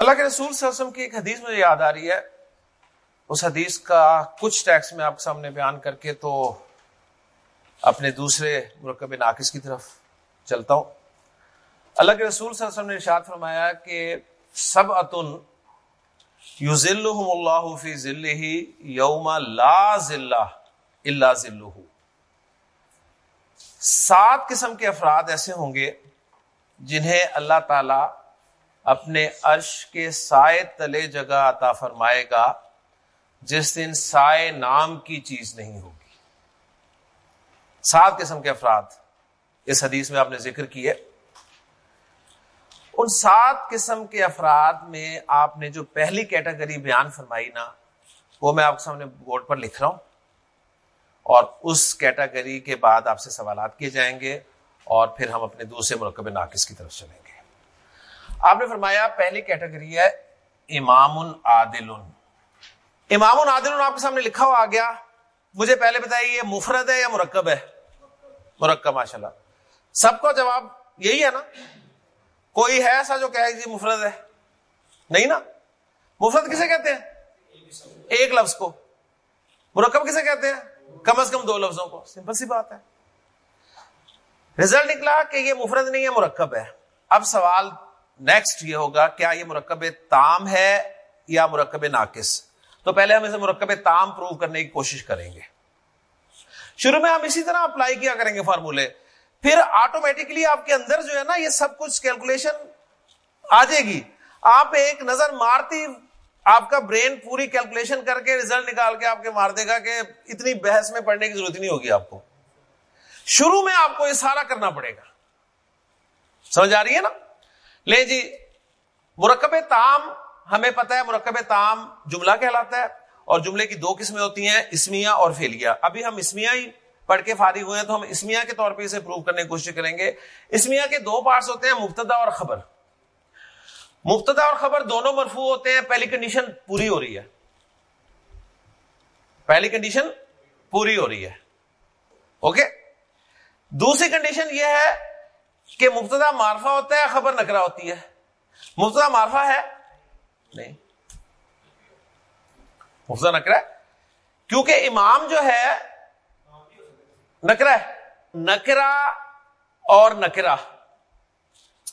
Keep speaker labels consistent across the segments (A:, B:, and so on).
A: اللہ کے رسول صلی اللہ علیہ وسلم کی ایک حدیث مجھے یاد آ رہی ہے۔ اس حدیث کا کچھ ٹیکس میں آپ کے سامنے بیان کر کے تو اپنے دوسرے مرکب ناقص کی طرف چلتا ہوں۔ اللہ کے رسول صلی اللہ علیہ وسلم نے ارشاد فرمایا کہ سب اتن یو ذل اللہ فی ذل یوم لا ذلہ اللہ ذلہ۔ سات قسم کے افراد ایسے ہوں گے جنہیں اللہ تعالی اپنے عرش کے سائے تلے جگہ عطا فرمائے گا، جس دن سائے نام کی چیز نہیں ہوگی۔ سات قسم کے افراد اس حدیث میں آپ نے ذکر کی ہے ان سات قسم کے افراد میں آپ نے جو پہلی کیٹیگری بیان فرمائی نا، وہ میں آپ کے سامنے بورڈ پر لکھ رہا ہوں۔ اور اس کیٹیگری کے بعد آپ سے سوالات کیے جائیں گے اور پھر ہم اپنے دوسرے مرکب ناقص کی طرف چلیں۔ گے آپ نے فرمایا پہلی کیٹیگری ہے امام عادل امام عادل آپ کے سامنے لکھا ہوا آ گیا۔ مجھے پہلے بتائیے یہ مفرد ہے یا مرکب ہے؟ مرکب ماشاء اللہ سب کو جواب یہی ہے نا۔ کوئی ہے ایسا جو کہ جی مفرد ہے؟ نہیں نا؟ مفرد کسے کہتے ہیں؟ ایک لفظ کو۔ مرکب کسے کہتے ہیں؟ کم از کم دو لفظوں کو۔ سمپل سی بات ہے۔ رزلٹ نکلا کہ یہ مفرد نہیں ہے، مرکب ہے۔ اب سوال نیکسٹ یہ ہوگا، کیا یہ مرکب تام ہے یا مرکب ناقص؟ تو پہلے ہم اسے مرکب تام پروو کرنے کی کوشش کریں گے۔ شروع میں ہم اسی طرح اپلائی کیا کریں گے فارمولے پھر آٹومیٹکلی آپ کے اندر جو ہے نا یہ سب کچھ کیلکولیشن آ جائے گی۔ آپ ایک نظر مارتی آپ کا برین پوری کیلکولیشن کر کے ریزلٹ نکال کے آپ کے مار دے گا کہ اتنی بحث میں پڑھنے کی ضرورت نہیں ہوگی آپ کو۔ شروع میں آپ کو یہ سارا کرنا پڑے گا۔ سمجھ آ رہی ہے نا؟ لے جی مرکب تام ہمیں پتا ہے مرکب تام جملہ کہلاتا ہے، اور جملے کی دو قسمیں ہوتی ہیں اسمیا اور فیلیا ابھی ہم اسمیا ہی پڑھ کے فارغ ہوئے ہیں، تو ہم اسمیا کے طور پہ اسے پروو کرنے کی کوشش کریں گے۔ اسمیا کے دو پارٹس ہوتے ہیں، مبتدا اور خبر۔ مبتدا اور خبر دونوں مرفوع ہوتے ہیں، پہلی کنڈیشن پوری ہو رہی ہے۔ پہلی کنڈیشن پوری ہو رہی ہے۔ اوکے دوسری کنڈیشن یہ ہے کہ مبتدا معرفہ ہوتا ہے، خبر نکرا ہوتی ہے۔ مبتدا معرفہ ہے؟ نہیں۔ مبتدا نکرا ہے؟ کیونکہ امام جو ہے، نکرا ہے۔ نکرا اور نکرا۔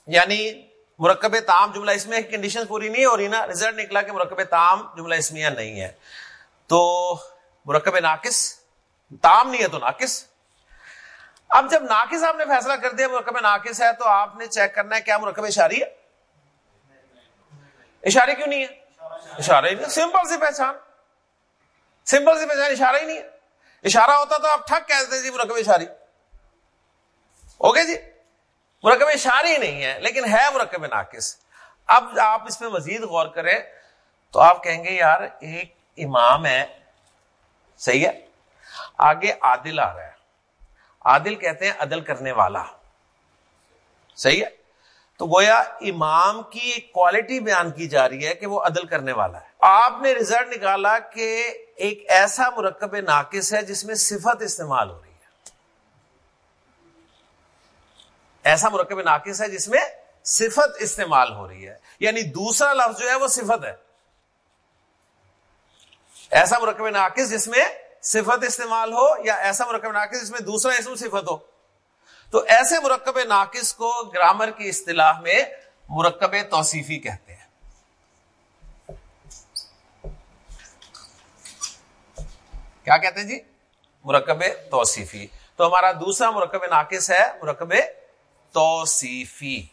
A: یعنی مرکب تام جملہ اس میں کنڈیشن پوری نہیں ہو رہی نا۔ ریزلٹ نکلا کہ مرکب تام جملہ اسمیہ نہیں ہے۔ تو مرکب ناقص، تام نہیں ہے تو ناقص۔ اب جب ناقص آپ نے فیصلہ کر دیا مرکب ناقص ہے تو آپ نے چیک کرنا ہے کیا مرکب اشاری ہے؟ اشارے کیوں نہیں ہے اشارہ ہی نہیں، سمپل سی پہچان۔ سمپل سی پہچان، اشارہ ہی نہیں ہے۔ اشارہ ہوتا تو آپ ٹھک کہتے جی مرکب اشاری۔ اوکے جی؟ مرکب اشاری نہیں ہے، لیکن ہے مرکب ناقص۔ اب آپ اس پہ مزید غور کریں تو آپ کہیں گے یار ایک امام ہے، صحیح ہے؟ آگے عادل آ رہا ہے۔ عادل کہتے ہیں عدل کرنے والا۔ صحیح ہے؟ تو گویا امام کی ایک کوالٹی بیان کی جا رہی ہے کہ وہ عدل کرنے والا ہے۔ آپ نے ریزلٹ نکالا کہ ایک ایسا مرکب ناقص ہے جس میں صفت استعمال ہو رہی ہے۔ ایسا مرکب ناقص ہے جس میں صفت استعمال ہو رہی ہے۔ یعنی دوسرا لفظ جو ہے وہ صفت ہے۔ ایسا مرکب ناقص جس میں صفت استعمال ہو یا ایسا مرکب ناقص جس میں دوسرا اسم صفت ہو؟ تو ایسے مرکب ناقص کو گرامر کی اصطلاح میں مرکب توصیفی کہتے ہیں۔ کیا کہتے ہیں جی؟ مرکب توصیفی۔ تو ہمارا دوسرا مرکب ناقص ہے مرکب توصیفی۔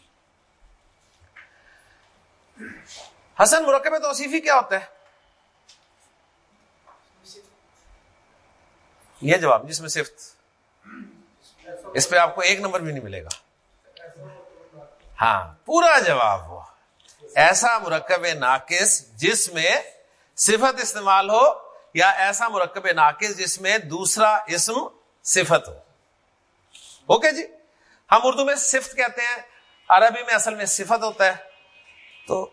A: حسن مرکب توصیفی کیا ہوتا ہے؟ یہ جواب، جس میں صرف اس پہ آپ کو ایک نمبر بھی نہیں ملے گا۔ ہاں پورا جواب ہو ایسا مرکب ناقص جس میں صفت استعمال ہو، یا ایسا مرکب ناقص جس میں دوسرا اسم صفت ہو۔ اوکے جی؟ ہم اردو میں صفت کہتے ہیں، عربی میں اصل میں صفت ہوتا ہے۔ تو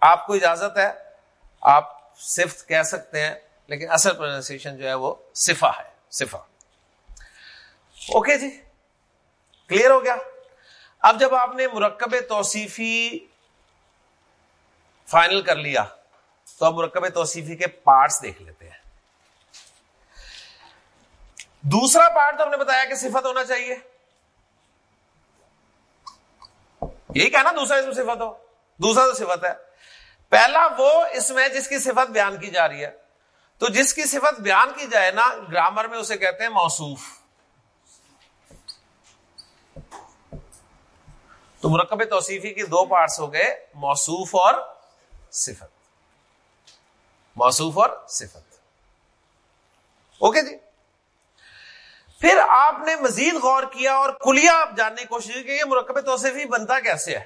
A: آپ کو اجازت ہے، آپ صفت کہہ سکتے ہیں۔ لیکن اصل پروننسیشن جو ہے وہ صفا ہے، صفا۔ اوکے جی؟ کلیئر ہو گیا؟ اب جب آپ نے مرکب توصیفی فائنل کر لیا، تو اب مرکب توصیفی کے پارٹس دیکھ لیتے ہیں۔ دوسرا پارٹ تو ہم نے بتایا کہ صفت ہونا چاہیے۔ یہی کہنا دوسرا اس میں صفت ہو۔ دوسرا تو صفت ہے۔ پہلا وہ اس میں جس کی صفت بیان کی جا رہی ہے۔ تو جس کی صفت بیان کی جائے نا، گرامر میں اسے کہتے ہیں موصوف۔ تو مرکب توصیفی کی دو پارٹس ہو گئے، موصوف اور صفت۔ موصوف اور صفت۔ اوکے جی؟ پھر آپ نے مزید غور کیا اور کلیا آپ جاننے کی کوشش کی کہ یہ مرکب توصیفی بنتا کیسے ہے۔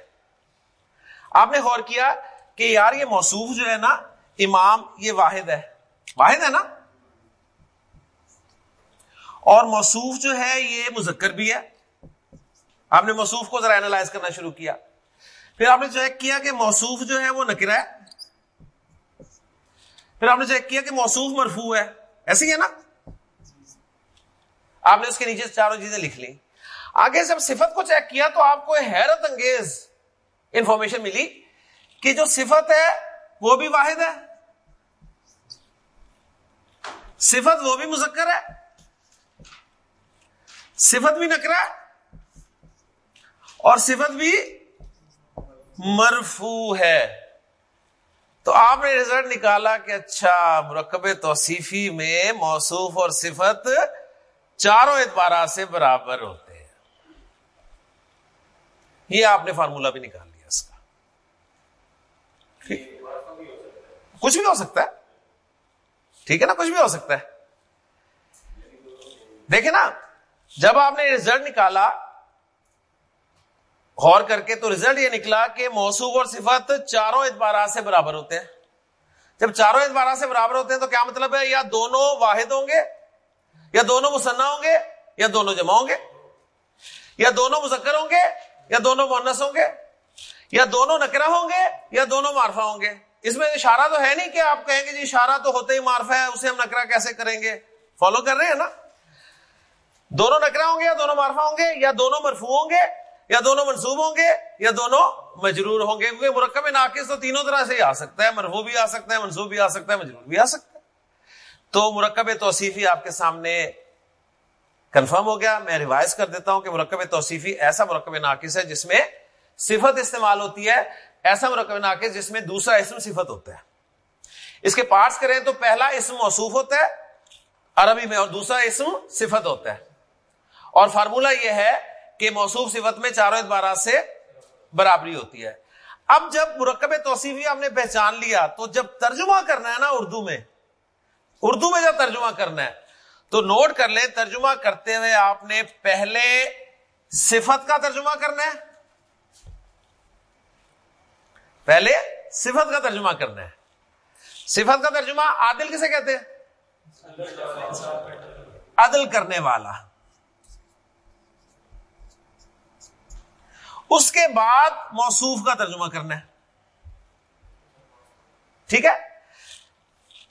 A: آپ نے غور کیا کہ یار یہ موصوف جو ہے نا، امام یہ واحد ہے۔ واحد ہے نا؟ اور موصوف جو ہے، یہ مذکر بھی ہے۔ آپ نے موصوف کو ذرا اینالائز کرنا شروع کیا۔ پھر آپ نے چیک کیا کہ موصوف جو ہے وہ نکرا ہے۔ پھر آپ نے چیک کیا کہ موصوف مرفوع ہے۔ ایسے ہی ہے نا؟ آپ نے اس کے نیچے چاروں چیزیں لکھ لی آگے جب صفت کو چیک کیا تو آپ کو حیرت انگیز انفارمیشن ملی کہ جو صفت ہے وہ بھی واحد ہے۔ صفت وہ بھی مذکر ہے۔ صفت بھی نکرا اور صفت بھی مرفو ہے۔ تو آپ نے رزلٹ نکالا کہ اچھا مرکب توصیفی میں موصوف اور صفت چاروں اعتبارات سے برابر ہوتے ہیں۔ یہ آپ نے فارمولا بھی نکال لیا اس کا۔ کچھ بھی ہو سکتا ہے۔ ٹھیک ہے نا؟ کچھ بھی ہو سکتا ہے۔ دیکھیں نا، جب آپ نے رزلٹ نکالا، غور کر کے تو رزلٹ یہ نکلا کہ موصوف اور صفت چاروں اعتبارات سے برابر ہوتے ہیں۔ جب چاروں اعتبارات سے برابر ہوتے ہیں تو کیا مطلب ہے؟ یا دونوں واحد ہوں گے، یا دونوں مسنا ہوں گے، یا دونوں جمع ہوں گے۔ یا دونوں مذکر ہوں گے، یا دونوں مونس ہوں گے۔ یا دونوں نکرا ہوں گے، یا دونوں مارفا ہوں گے۔ اس میں اشارہ تو ہے نہیں کہ آپ کہیں گے جی اشارہ تو ہوتے ہی مارفا ہے، اسے ہم نکرا کیسے کریں گے؟ فالو کر رہے ہیں نا؟ دونوں نکرا ہوں گے یا دونوں مارفا ہوں گے؟ یا دونوں مرفو ہوں گے؟ یا دونوں منصوب ہوں گے؟ یا دونوں مجرور ہوں گے؟ کیونکہ مرکب ناقص تو تینوں طرح سے ہی آ سکتا ہے مرفو بھی آ سکتا ہے منصوب بھی آ سکتا ہے، مجرور بھی آ سکتا ہے۔ تو مرکب توصیفی آپ کے سامنے کنفرم ہو گیا۔ میں ریوائز کر دیتا ہوں کہ مرکب توصیفی ایسا مرکب ناقص ہے جس میں صفت استعمال ہوتی ہے۔ ایسا مرکب ناقص جس میں دوسرا اسم صفت ہوتا ہے۔ اس کے پارٹس کریں تو پہلا اسم موصوف ہوتا ہے، عربی میں، اور دوسرا اسم صفت ہوتا ہے۔ اور فارمولا یہ ہے کہ موصوف صفت میں چاروں اعتبارات سے برابری ہوتی ہے۔ اب جب مرکب توصیفی آپ نے پہچان لیا، تو جب ترجمہ کرنا ہے نا اردو میں اردو میں جب ترجمہ کرنا ہے، تو نوٹ کر لیں ترجمہ کرتے ہوئے آپ نے پہلے صفت کا ترجمہ کرنا ہے۔ پہلے صفت کا ترجمہ کرنا ہے۔ صفت کا ترجمہ عادل کسے کہتے ہیں؟ عدل کرنے والا۔ اس کے بعد موصوف کا ترجمہ کرنا ہے۔ ٹھیک ہے؟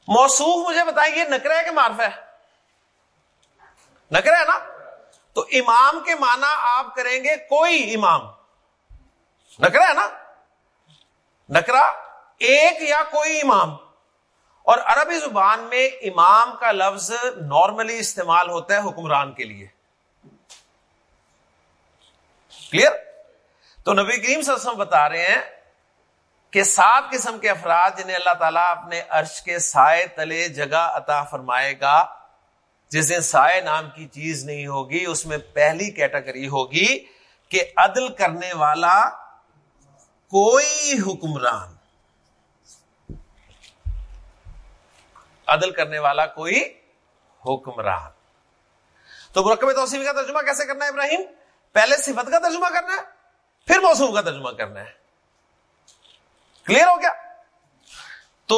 A: موصوف مجھے بتائیے نکرا ہے کہ معرف ہے؟ نکرا ہے نا؟ تو امام کے معنی آپ کریں گے کوئی امام۔ نکرا ہے نا؟ نکرا، ایک یا کوئی امام۔ اور عربی زبان میں امام کا لفظ نارملی استعمال ہوتا ہے حکمران کے لیے۔ کلیئر تو نبی کریم صلی اللہ علیہ وسلم بتا رہے ہیں کہ سات قسم کے افراد جنہیں اللہ تعالیٰ اپنے عرش کے سائے تلے جگہ عطا فرمائے گا، جس دن سائے نام کی چیز نہیں ہوگی، اس میں پہلی کیٹیگری ہوگی کہ عدل کرنے والا کوئی حکمران، عدل کرنے والا کوئی حکمران۔ تو مرکب توصیف کا ترجمہ کیسے کرنا ہے ابراہیم؟ پہلے صفت کا ترجمہ کرنا ہے، پھر موسم کا ترجمہ کرنا ہے۔ کلیئر ہو گیا؟ تو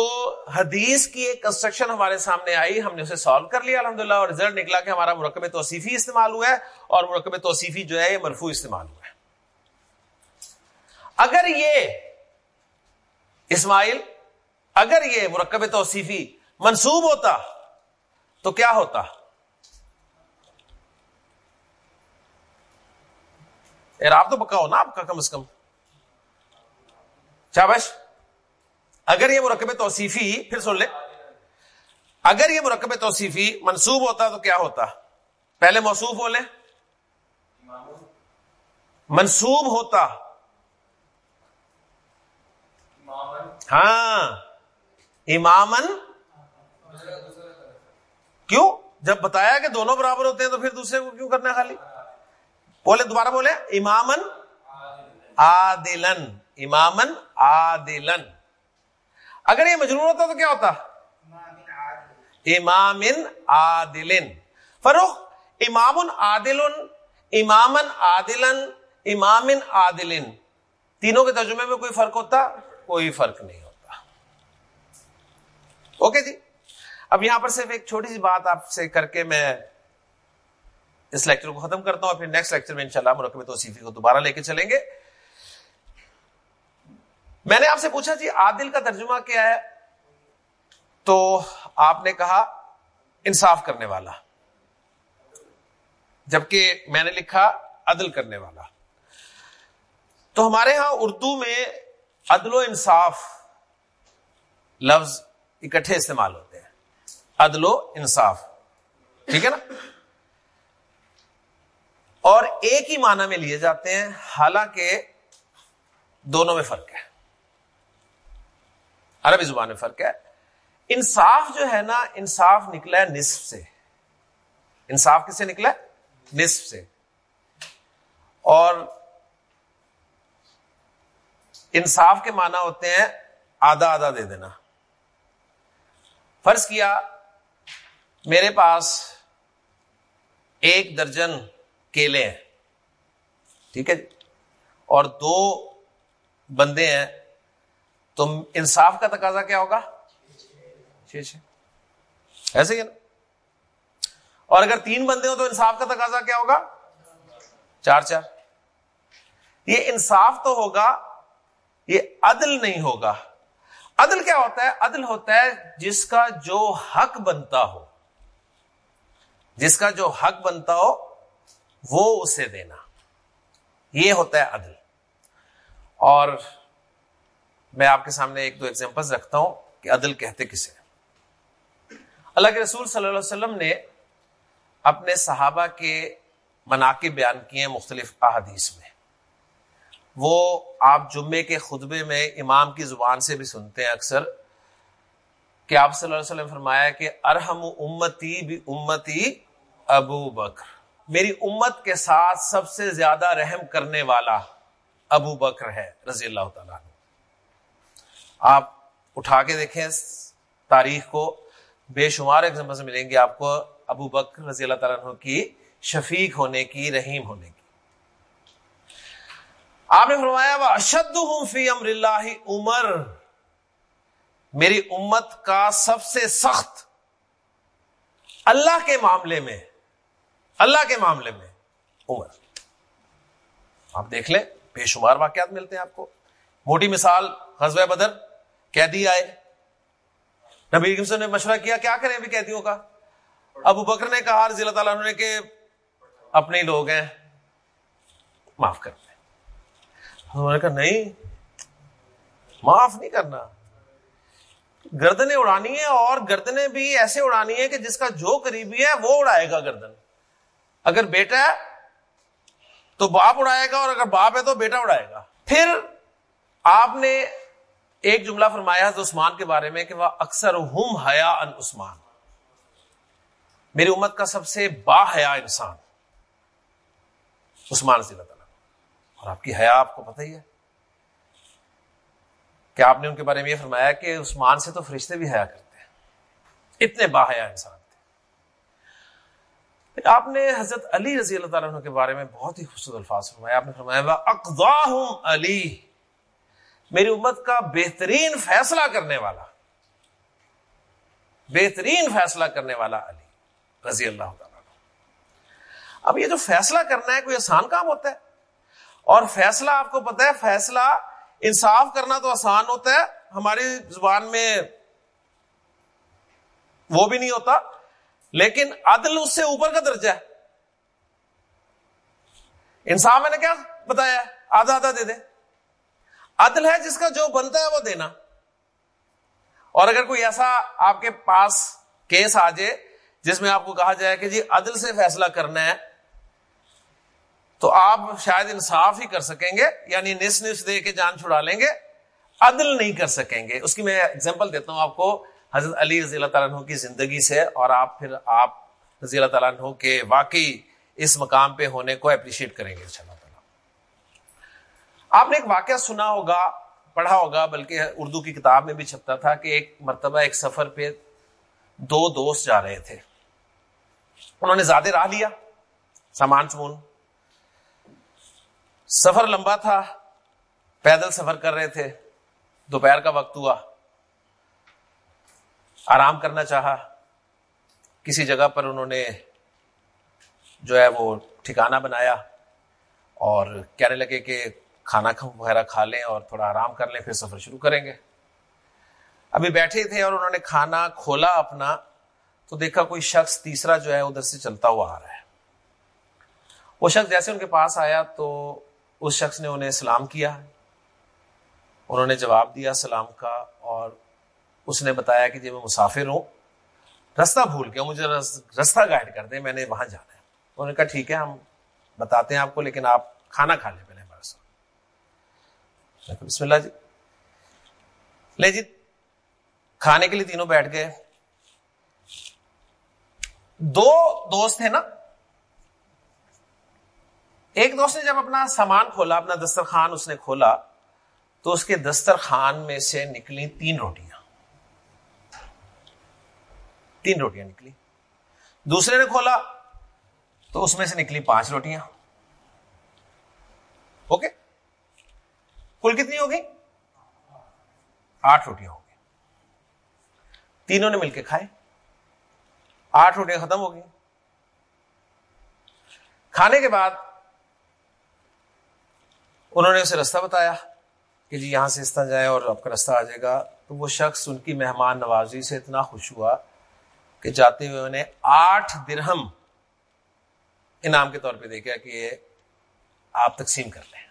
A: حدیث کی ایک کنسٹرکشن ہمارے سامنے آئی، ہم نے اسے سالو کر لیا الحمد اور ریزلٹ نکلا کہ ہمارا مرکب توصیفی استعمال ہوا ہے، اور مرکب توصیفی جو ہے، یہ مرفو استعمال ہوا اگر یہ اسماعیل، اگر یہ مرکب توصیفی منسوب ہوتا، تو کیا ہوتا؟ آپ تو پکا ہو نا آپ کا کم از کم۔ شابش اگر یہ مرکب توصیفی، پھر سن لے۔ اگر یہ مرکب توصیفی منصوب ہوتا تو کیا ہوتا؟ پہلے موصوف بولے منصوب ہوتا۔ ہاں امامن کیوں؟ جب بتایا کہ دونوں برابر ہوتے ہیں تو پھر دوسرے کو کیوں کرنا خالی؟ بولے، دوبارہ بولے امامن آدلن امامن آدلن اگر یہ مجرور ہوتا تو کیا ہوتا؟ امام عادلن۔ فروخ امام عادل امامن عادلن امام عادلن۔ تینوں کے ترجمے میں کوئی فرق ہوتا؟ کوئی فرق نہیں ہوتا۔ اوکے جی؟ اب یہاں پر صرف ایک چھوٹی سی بات آپ سے کر کے میں اس لیکچر کو ختم کرتا ہوں اور پھر نیکسٹ لیکچر میں انشاءاللہ مرکب توصیفی کو دوبارہ لے کے چلیں گے۔ میں نے آپ سے پوچھا جی عادل کا ترجمہ کیا ہے؟ تو آپ نے کہا، انصاف کرنے والا۔ جبکہ میں نے لکھا، عدل کرنے والا۔ تو ہمارے ہاں اردو میں عدل و انصاف لفظ اکٹھے استعمال ہوتے ہیں۔ عدل و انصاف۔ ٹھیک ہے نا؟ اور ایک ہی معنی میں لیے جاتے ہیں، حالانکہ دونوں میں فرق ہے۔ عربی زبان میں فرق ہے۔ انصاف جو ہے نا، انصاف نکلا ہے نصف سے۔ انصاف کس سے نکلا ہے؟ نصف سے۔ اور انصاف کے معنی ہوتے ہیں آدھا آدھا دے دینا۔ فرض کیا میرے پاس ایک درجن کیلے ہیں، ٹھیک ہے جی، اور دو بندے ہیں، تو انصاف کا تقاضا کیا ہوگا؟ چھ چھ۔ ایسے ہی نا؟ اور اگر تین بندے ہو تو انصاف کا تقاضا کیا ہوگا؟ چار چار۔ یہ انصاف تو ہوگا یہ عدل نہیں ہوگا۔ عدل کیا ہوتا ہے؟ عدل ہوتا ہے جس کا جو حق بنتا ہو۔ جس کا جو حق بنتا ہو، وہ اسے دینا۔ یہ ہوتا ہے عدل۔ اور میں آپ کے سامنے ایک دو ایگزامپل رکھتا ہوں کہ عدل کہتے کسے اللہ کے رسول صلی اللہ علیہ وسلم نے اپنے صحابہ کے مناقب بیان کیے ہیں مختلف احادیث میں۔ وہ آپ جمعے کے خطبے میں امام کی زبان سے بھی سنتے ہیں اکثر کہ آپ صلی اللہ علیہ وسلم فرمایا کہ ارحم امتی بھی امتی ابو بکر۔ میری امت کے ساتھ سب سے زیادہ رحم کرنے والا ابو بکر ہے، رضی اللہ تعالیٰ آپ اٹھا کے دیکھیں تاریخ کو، بے شمار ایگزامپل ملیں گے آپ کو ابو بکر رضی اللہ تعالیٰ کی شفیق ہونے کی، رحیم ہونے کی۔ آپ نے فرمایا وہ اشد ہوں فی امر اللہ عمر۔ میری امت کا سب سے سخت اللہ کے معاملے میں، اللہ کے معاملے میں عمر۔ آپ دیکھ لیں، بے شمار واقعات ملتے ہیں آپ کو۔ موٹی مثال حزب بدر، قیدی آئے۔ نبی نے مشورہ کیا کیا کریں ابھی قیدیوں کا؟ ابو بکر نے کہا، رضی اللہ تعالیٰ نے کہ، اپنے لوگ ہیں، معاف کر انہوں نے کہا نہیں، معاف نہیں کرنا۔ گردنیں اڑانی ہے اور گردنیں بھی ایسے اڑانی ہے کہ جس کا جو قریبی ہے وہ اڑائے گا گردن۔ اگر بیٹا ہے تو باپ اڑائے گا اور اگر باپ ہے تو بیٹا اڑائے گا۔ پھر آپ نے ایک جملہ فرمایا حضرت عثمان کے بارے میں کہ وہ اکثر ہم حیا ان عثمان۔ میری امت کا سب سے با حیا انسان، عثمان اللہ تعالیٰ اور آپ کی حیا آپ کو پتہ ہی ہے۔ کہ آپ نے ان کے بارے میں یہ فرمایا کہ عثمان سے تو فرشتے بھی حیا کرتے ہیں۔ اتنے با حیا انسان تھے۔ آپ نے حضرت علی رضی اللہ تعالیٰ کے بارے میں بہت ہی خوبصورت الفاظ فرمایا آپ نے فرمایا اقدا علی میری امت کا بہترین فیصلہ کرنے والا، بہترین فیصلہ کرنے والا علی رضی اللہ تعالیٰ اب یہ جو فیصلہ کرنا ہے، کوئی آسان کام ہوتا ہے۔ اور فیصلہ آپ کو پتا ہے، فیصلہ انصاف کرنا تو آسان ہوتا ہے۔ ہماری زبان میں وہ بھی نہیں ہوتا، لیکن عدل اس سے اوپر کا درجہ ہے۔ انصاف میں نے کیا بتایا آدھا آدھا دے دے۔ عدل ہے جس کا جو بنتا ہے وہ دینا۔ اور اگر کوئی ایسا آپ کے پاس کیس آ جائے جس میں آپ کو کہا جائے کہ جی عدل سے فیصلہ کرنا ہے تو آپ شاید انصاف ہی کر سکیں گے یعنی نس نس دے کے جان چھڑا لیں گے، عدل نہیں کر سکیں گے۔ اس کی میں اگزامپل دیتا ہوں آپ کو حضرت علی رضی اللہ تعالیٰ عنہ کی زندگی سے، اور آپ پھر آپ رضی اللہ تعالیٰ عنہ کے واقعی اس مقام پہ ہونے کو اپریشیٹ کریں گے اللہ تعالیٰ۔ آپ نے ایک واقعہ سنا ہوگا، پڑھا ہوگا، بلکہ اردو کی کتاب میں بھی چھپتا تھا کہ ایک مرتبہ ایک سفر پہ دو دوست جا رہے تھے۔ انہوں نے زیادہ راہ لیا، سامان سمون۔ سفر لمبا تھا، پیدل سفر کر رہے تھے، دوپہر کا وقت ہوا۔ آرام کرنا چاہا۔ کسی جگہ پر انہوں نے جو ہے وہ ٹھکانا بنایا اور کہنے لگے کہ کھانا وغیرہ کھا لیں اور تھوڑا آرام کر لیں، پھر سفر شروع کریں گے۔ ابھی بیٹھے تھے اور انہوں نے کھانا کھولا اپنا، تو دیکھا کوئی شخص تیسرا جو ہے ادھر سے چلتا ہوا آ رہا ہے۔ وہ شخص جیسے ان کے پاس آیا تو اس شخص نے انہیں سلام کیا، انہوں نے جواب دیا سلام کا اور اس نے بتایا کہ جی میں مسافر ہوں۔ رستہ بھول گیا، مجھے رستہ گائڈ کر دیں، میں نے وہاں جانا ہے۔ انہوں نے کہا ٹھیک ہے، ہم بتاتے ہیں آپ کو، لیکن آپ کھانا کھا لیں پہلے ہمارے ساتھ۔ بسم اللہ جی۔ لے جی کھانے کے لیے تینوں بیٹھ گئے۔ دو دوست ہیں نا ایک دوست نے جب اپنا سامان کھولا، اپنا دسترخوان اس نے کھولا، تو اس کے دسترخوان میں سے نکلی تین روٹیاں۔ تین روٹیاں نکلی۔ دوسرے نے کھولا، تو اس میں سے نکلی پانچ روٹیاں۔ اوکے؟ کل کتنی ہوگی؟ آٹھ روٹیاں ہوگی۔ تینوں نے مل کے کھائے۔ آٹھ روٹیاں ختم ہو گئی کھانے کے بعد انہوں نے اسے رستہ بتایا کہ جی یہاں سے اس طرح جائے اور آپ کا رستہ آ جائے گا۔ تو وہ شخص ان کی مہمان نوازی سے اتنا خوش ہوا کہ جاتے ہوئے انہیں آٹھ درہم انعام کے طور پہ دیکھا کہ یہ آپ تقسیم کر لیں۔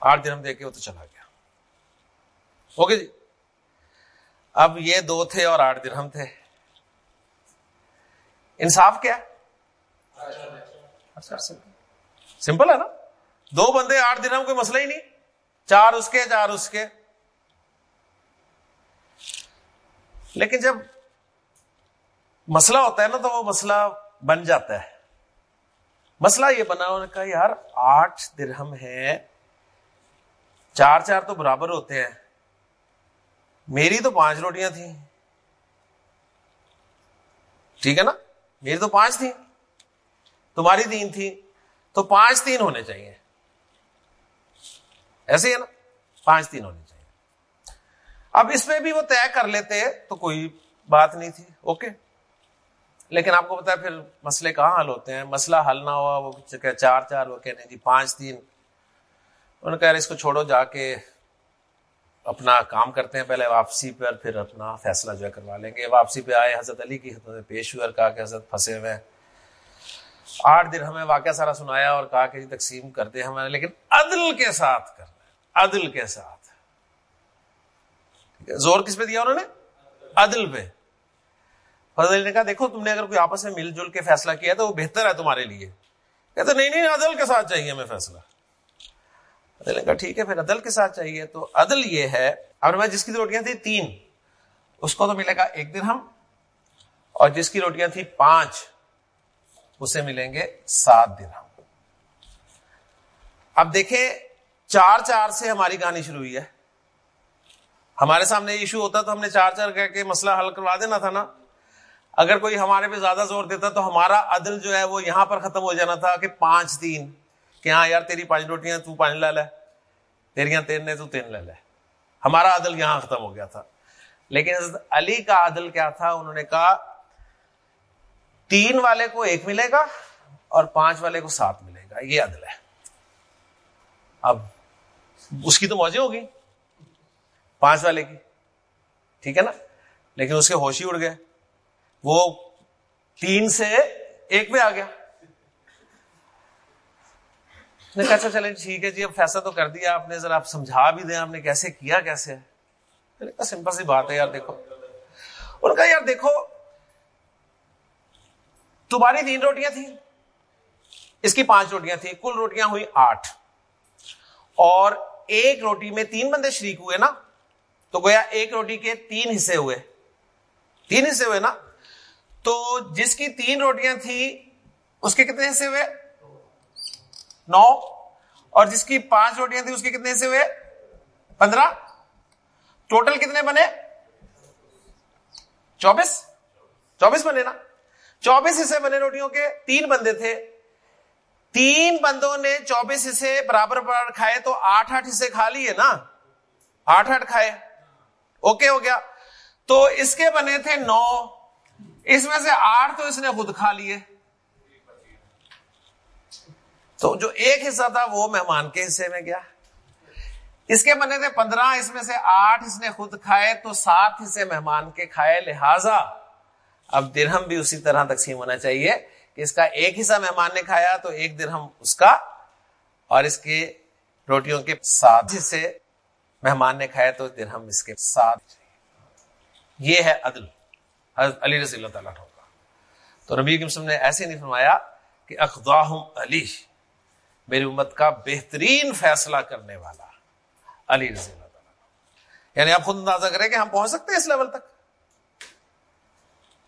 A: آٹھ درہم دے کے وہ تو چلا گیا۔ اوکے جی۔ اب یہ دو تھے اور آٹھ درہم تھے۔ انصاف کیا سمپل ہے نا؟ دو بندے آٹھ دنوں کوئی مسئلہ ہی نہیں۔ چار اس کے، چار اس کے۔ لیکن جب مسئلہ ہوتا ہے نا تو وہ مسئلہ بن جاتا ہے۔ مسئلہ یہ بنا انہوں نے کہا یار، آٹھ درہم ہے چار چار تو برابر ہوتے ہیں۔ میری تو پانچ روٹیاں تھیں۔ ٹھیک ہے نا؟ میری تو پانچ تھی تمہاری تین تھی تو پانچ تین ہونے چاہیے۔ ایسے ہی ہے نا، پانچ تین ہونے چاہیے۔ اب اس میں بھی وہ طے کر لیتے تو کوئی بات نہیں تھی، اوکے۔ لیکن آپ کو پتا ہے پھر مسئلے کہاں حل ہوتے ہیں؟ مسئلہ حل نہ ہوا، وہ چار چار، وہ کہنے جی پانچ تین۔ انہوں نے کہا اس کو چھوڑو، جا کے اپنا کام کرتے ہیں۔ پہلے واپسی پر، پھر اپنا فیصلہ جو ہے کروا لیں گے۔ واپسی پہ آئے، حضرت علی کی خدمت پیش ہوئے اور کہا کہ حضرت پھنسے ہوئے آٹھ دن ہمیں واقعہ سارا سنایا اور کہا کہ جی تقسیم کرتے ہیں ہمیں لیکن عدل کے ساتھ کرنا ہے عدل کے ساتھ۔ زور کس پہ دیا انہوں نے؟ عدل پہ۔ حضرت علی نے کہا، دیکھو، تم نے اگر کوئی آپس میں مل جل کے فیصلہ کیا تو وہ بہتر ہے تمہارے لیے۔ کہتے، نہیں نہیں، عدل کے ساتھ چاہیے ہمیں فیصلہ۔ عدل کہا، ٹھیک ہے، پھر عدل کے ساتھ چاہیے۔ تو عدل یہ ہے، اور میں جس کی روٹیاں تھی تین، اس کو تو ملے گا ایک دن ہم، اور جس کی روٹیاں تھی پانچ، اسے ملیں گے سات دن ہم۔ اب دیکھیں چار چار سے ہماری کہانی شروع ہوئی ہے۔ ہمارے سامنے ایشو ہوتا تو ہم نے چار چار کہہ کے مسئلہ حل کروا دینا تھا نا۔ اگر کوئی ہمارے پہ زیادہ زور دیتا تو ہمارا عدل جو ہے وہ یہاں پر ختم ہو جانا تھا کہ پانچ تین، کہ ہاں یار تیری پانچ روٹیاں تو پانچ لے لے، تیریاں تین نے تو تین لے لے۔ ہمارا عدل یہاں ختم ہو گیا تھا۔ لیکن حضرت علی کا عدل کیا تھا؟ انہوں نے کہا، تین والے کو ایک ملے گا اور پانچ والے کو سات ملے گا، یہ عدل ہے۔ اب اس کی تو موجیں ہوگی پانچ والے کی۔ ٹھیک ہے نا؟ لیکن اس کے ہوش ہی اڑ گئے۔ وہ تین سے ایک پہ آ گیا۔ نے کہا اچھا چلے ٹھیک ہے جی اب فیصلہ تو کر دیا آپ نے، ذرا آپ سمجھا بھی دیں آپ نے کیسے کیا، کیسے سمپل سی بات ہے یار، دیکھو۔ ان کا یار، دیکھو، تمہاری تین روٹیاں تھیں۔ اس کی پانچ روٹیاں تھیں۔ کل روٹیاں ہوئی آٹھ۔ اور ایک روٹی میں تین بندے شریک ہوئے نا، تو گویا ایک روٹی کے تین حصے ہوئے۔ تین حصے ہوئے نا؟ تو جس کی تین روٹیاں تھیں، اس کے کتنے حصے ہوئے؟ نو۔ اور جس کی پانچ روٹیاں تھیں، اس کے کتنے حصے ہوئے؟ پندرہ۔ ٹوٹل کتنے بنے؟ چوبیس۔ چوبیس بنے نا؟ چوبیس حصے بنے روٹیوں کے، تین بندے تھے۔ تین بندوں نے چوبیس حصے برابر برابر کھائے تو آٹھ آٹھ حصے کھا لیے نا؟ آٹھ آٹھ کھائے۔ اوکے ہو گیا۔ تو اس کے بنے تھے نو۔ اس میں سے آٹھ تو اس نے خود کھا لیے۔ تو جو ایک حصہ تھا وہ مہمان کے حصے میں گیا۔ اس کے بنے تھے پندرہ، اس میں سے آٹھ اس نے خود کھائے تو سات حصے مہمان کے کھائے۔ لہذا اب درہم بھی اسی طرح تقسیم ہونا چاہیے۔ کہ اس کا ایک حصہ مہمان نے کھایا تو ایک درہم اس کا اور اس کے روٹیوں کے سات حصے مہمان نے کھایا تو درہم اس کے ساتھ یہ ہے عدل۔ حضرت علی رضی اللہ تعالیٰ ہوگا تو نبی وسلم نے ایسے نہیں فرمایا کہ اخواہم علی، میری امت کا بہترین فیصلہ کرنے والا علی رضی اللہ تعالیٰ یعنی آپ خود اندازہ کریں کہ ہم پہنچ سکتے ہیں اس لیول تک۔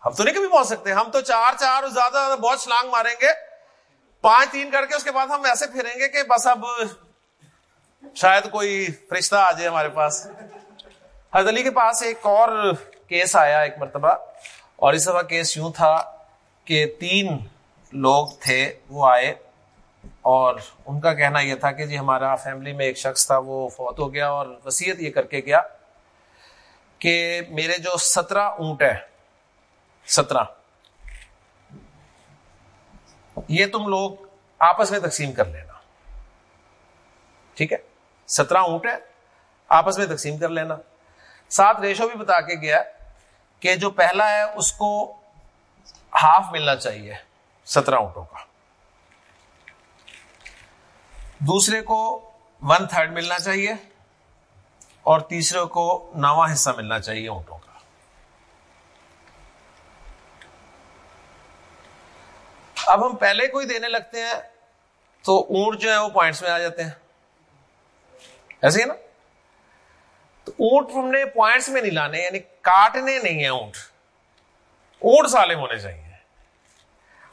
A: ہم تو نہیں کبھی پہنچ سکتے، ہم تو چار چار زیادہ زیادہ بہت چھلانگ ماریں گے۔ پانچ تین کر کے اس کے بعد ہم ایسے پھریں گے کہ بس اب شاید کوئی فرشتہ آ جائے ہمارے پاس۔ حضرت علی کے پاس ایک اور کیس آیا ایک مرتبہ، اور اس دفعہ کیس یوں تھا کہ تین لوگ تھے، وہ آئے، اور ان کا کہنا یہ تھا کہ جی ہمارا فیملی میں ایک شخص تھا، وہ فوت ہو گیا اور وسیعت یہ کر کے گیا کہ میرے جو سترہ اونٹ ہے سترہ۔ یہ تم لوگ آپس میں تقسیم کر لینا۔ ٹھیک ہے؟ سترہ اونٹ ہے، آپس میں تقسیم کر لینا۔ ساتھ ریشو بھی بتا کے گیا کہ جو پہلا ہے، اس کو ہاف ملنا چاہیے سترہ اونٹوں کا۔ دوسرے کو ون تھرڈ ملنا چاہیے اور تیسرے کو نواں حصہ ملنا چاہیے اونٹوں کا۔ اب ہم پہلے کو ہی دینے لگتے ہیں تو اونٹ جو ہے وہ پوائنٹس میں آ جاتے ہیں۔ ایسے ہی نا؟ تو اونٹ ہم نے پوائنٹس میں نہیں لانے یعنی کاٹنے نہیں ہیں اونٹ۔ اونٹ سالم ہونے چاہیے۔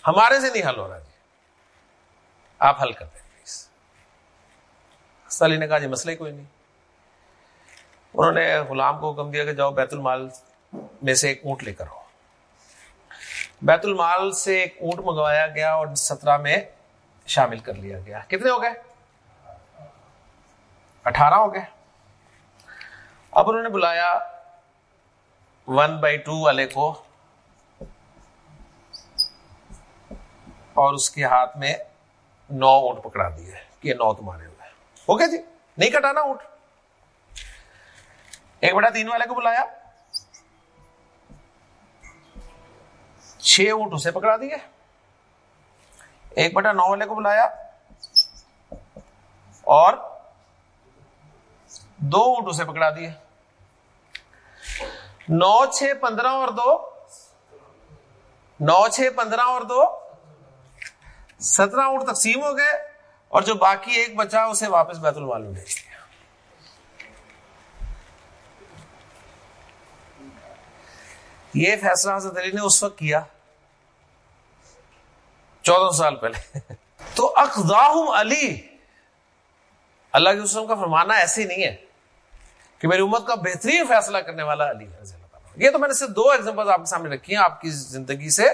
A: ہمارے سے نہیں حل ہو رہا جی۔ آپ حل کرتے سالی نے کہا جی مسئلہ کوئی نہیں۔ انہوں نے غلام کو حکم دیا کہ جاؤ بیت المال میں سے ایک اونٹ لے کر آؤ۔ بیت المال سے ایک اونٹ منگوایا گیا اور سترہ میں شامل کر لیا گیا۔ کتنے ہو گئے؟ اٹھارہ ہو گئے۔ اب انہوں نے بلایا ون بائی ٹو والے کو اور اس کے ہاتھ میں نو اونٹ پکڑا دیے کہ نو تمہارے ہو گیا جی؟ نہیں کٹانا اونٹ۔ ایک بڑا تین والے کو بلایا۔ چھ اونٹ اسے پکڑا دیے۔ ایک بٹا نو والے کو بلایا۔ اور دو اونٹ اسے پکڑا دیے۔ نو چھ پندرہ اور دو۔ نو چھ پندرہ اور دو۔ سترہ اونٹ تقسیم ہو گئے۔ اور جو باقی ایک بچا اسے واپس بیت المال میں بھیج دیا۔ یہ فیصلہ حضرت علی نے اس وقت کیا۔ چودہ سال پہلے۔ تو اقداہم علی۔ اللہ کے وسلم کا فرمانا ایسے ہی نہیں ہے کہ میری امت کا بہترین فیصلہ کرنے والا علی رضی اللہ تعالیٰ یہ تو میں نے صرف دو ایگزامپل آپ کے سامنے رکھی ہیں آپ کی زندگی سے،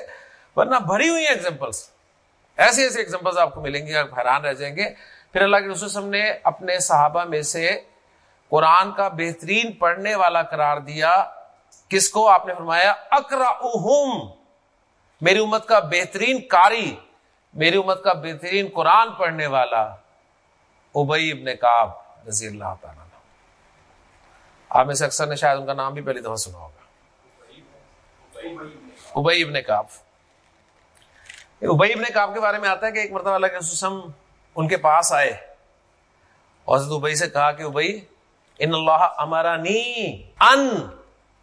A: ورنہ بھری ہوئی ہیں ایگزامپلس ایسے ایسے ایگزامپل آپ کو ملیں گے آپ حیران رہ جائیں گے۔ پھر اللہ کے رسول نے اپنے صحابہ میں سے قرآن کا بہترین پڑھنے والا قرار دیا۔ کس کو آپ نے فرمایا؟ اکرا میری امت کا بہترین کاری میری امت کا بہترین قرآن پڑھنے والا ابئی ابن کاب رضی اللہ تعالیٰ آپ میں سے اکثر نے شاید ان کا نام بھی پہلی دفعہ سنا ہوگا۔ ابئی ابن کاب ابئی ابن کاب کے بارے میں آتا ہے کہ ایک مرتبہ اللہ کے ان کے پاس آئے۔ اور حضرت ابئی سے کہا کہ ابئی، ان اللہ امرانی ان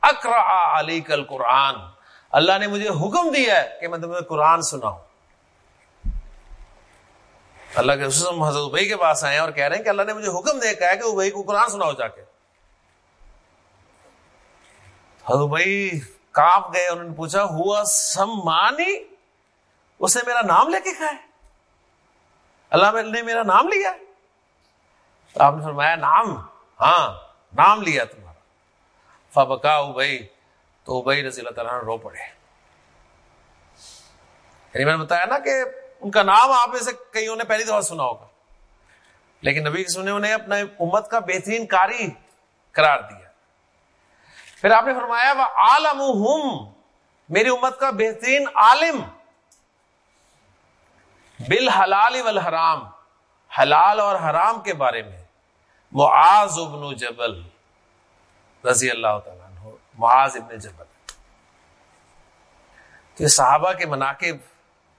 A: اکرا علی کل قرآن اللہ نے مجھے حکم دیا ہے کہ میں تمہیں قرآن سناؤں۔ اللہ کے حضرت ابئی کے پاس آئے اور کہہ رہے ہیں کہ اللہ نے مجھے حکم دے کہ ابئی کو قرآن سناؤ جا کے۔ حضرت ابئی کاپ گئے انہوں نے پوچھا، ہوا سمانی؟ اس نے میرا نام لے کے کھائے اللہ نے میرا نام لیا۔ تو آپ نے فرمایا نام ہاں نام لیا تمہارا۔ فبکا ابئی تو ابئی رضی اللہ تعالیٰ رو پڑے۔ یعنی میں نے بتایا نا کہ ان کا نام آپ میں سے کئیوں نے پہلی دفعہ سنا ہوگا۔ لیکن نبی سنے انہیں اپنے امت کا بہترین کاری قرار دیا۔ پھر آپ نے فرمایا، وہ عالم میری امت کا بہترین عالم۔ بل حلال والحرام، حلال اور حرام کے بارے میں معاذ ابن جبل رضی اللہ تعالیٰ معاذ ابن جبل۔ تو یہ صحابہ کے مناقب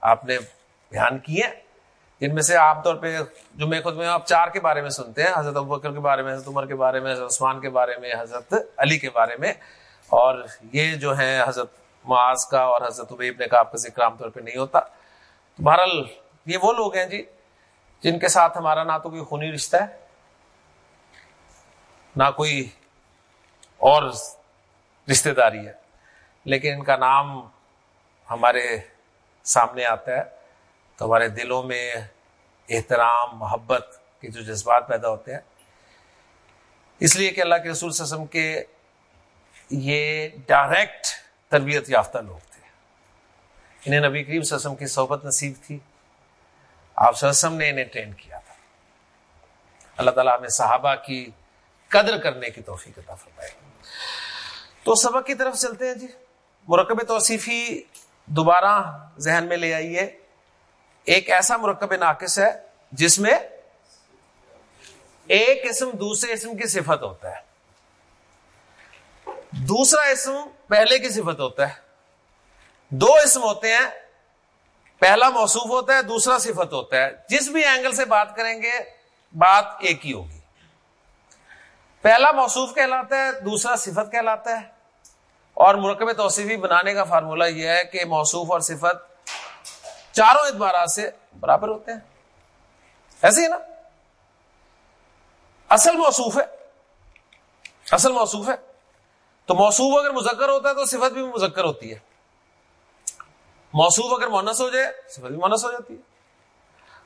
A: آپ نے بیان کیے، جن میں سے عام طور پہ جو میں خود میں آپ چار کے بارے میں سنتے ہیں، حضرت ابکر کے بارے میں، حضرت عمر کے بارے میں، حضرت عثمان کے بارے میں، حضرت علی کے بارے میں۔ اور یہ جو ہیں حضرت معاذ کا اور حضرت ابیب نے کا آپ کا ذکر عام طور پہ نہیں ہوتا۔ تو بہرحال یہ وہ لوگ ہیں جی جن کے ساتھ ہمارا نہ تو کوئی خونی رشتہ ہے، نہ کوئی اور رشتہ داری ہے۔ لیکن ان کا نام ہمارے سامنے آتا ہے۔ تو ہمارے دلوں میں احترام، محبت کے جو جذبات پیدا ہوتے ہیں۔ اس لیے کہ اللہ کے رسول وسلم کے یہ ڈائریکٹ تربیت یافتہ لوگ تھے۔ انہیں نبی کریم وسلم کی صحبت نصیب تھی۔ آپ وسلم نے انہیں ٹرین کیا تھا۔ اللہ تعالیٰ ہمیں صحابہ کی قدر کرنے کی توفیق عطا فرمائے۔ تو سبق کی طرف چلتے ہیں جی۔ مرکب توصیفی دوبارہ ذہن میں لے آئیے ایک ایسا مرکب ناقص ہے جس میں ایک اسم دوسرے اسم کی صفت ہوتا ہے۔ دوسرا اسم پہلے کی صفت ہوتا ہے۔ دو اسم ہوتے ہیں۔ پہلا موصوف ہوتا ہے، دوسرا صفت ہوتا ہے۔ جس بھی اینگل سے بات کریں گے، بات ایک ہی ہوگی۔ پہلا موصوف کہلاتا ہے، دوسرا صفت کہلاتا ہے۔ اور مرکب توصیفی بنانے کا فارمولہ یہ ہے کہ موصوف اور صفت چاروں اعتبارات سے برابر ہوتے ہیں۔ ایسے ہی نا؟ اصل موصوف ہے۔ اصل موصوف ہے۔ تو موصوف اگر مذکر ہوتا ہے تو صفت بھی مذکر ہوتی ہے۔ موصوف اگر مونس ہو جائے، صفت بھی مونس ہو جاتی ہے۔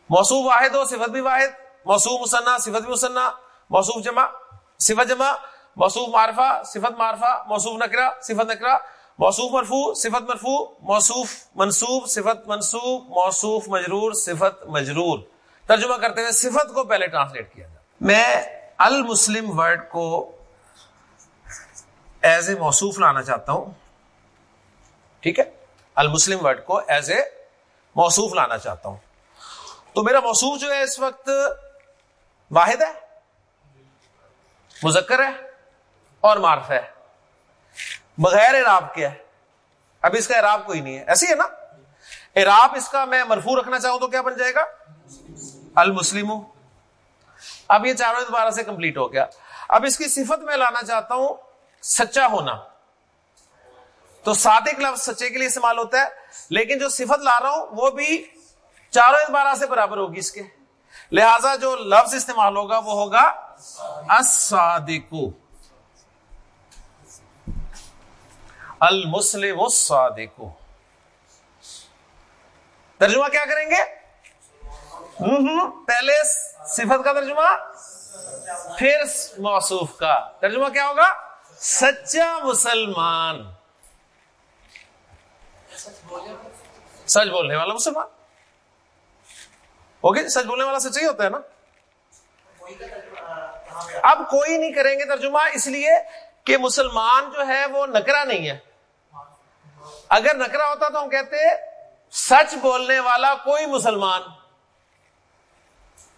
A: موصوف واحد ہو، صفت بھی واحد۔ موصوف مسنا صفت بھی مسنا موصوف جمع۔ صفت جمع، موصوف معرفہ، صفت معرفہ، موصوف نکرا صفت نکرا موصوف مرفو صفت مرفو موصوف منصوب، صفت منصوب، موصوف مجرور، صفت مجرور۔ ترجمہ کرتے ہوئے صفت کو پہلے ٹرانسلیٹ کیا جائے میں المسلم ورڈ کو ایز اے موصوف لانا چاہتا ہوں۔ ٹھیک ہے؟ المسلم ورڈ کو ایز اے موصوف لانا چاہتا ہوں۔ تو میرا موصوف جو ہے اس وقت واحد ہے؟ مذکر ہے اور معرف ہے۔ بغیر اعراب کیا ہے اب اس کا اعراب کوئی نہیں ہے۔ ایسی ہے نا؟ اعراب اس کا میں مرفو رکھنا چاہوں تو کیا بن جائے گا؟ المسلم اب یہ چاروں دوبارہ سے کمپلیٹ ہو گیا۔ اب اس کی صفت میں لانا چاہتا ہوں سچا ہونا۔ تو صادق لفظ سچے کے لیے استعمال ہوتا ہے، لیکن جو صفت لا رہا ہوں وہ بھی چاروں اعتبار سے برابر ہوگی اس کے۔ لہذا جو لفظ استعمال ہوگا وہ ہوگا المسلم الصادق ترجمہ کیا کریں گے؟ پہلے صفت کا ترجمہ، پھر موصوف کا۔ ترجمہ کیا ہوگا؟ سچا مسلمان۔ سچ بولنے والا مسلمان۔ اوکے سچ بولنے والا سچ ہی ہوتا ہے نا۔ اب کوئی نہیں کریں گے ترجمہ، اس لیے کہ مسلمان جو ہے وہ نکرا نہیں ہے۔ اگر نکرا ہوتا تو ہم کہتے سچ بولنے والا کوئی مسلمان۔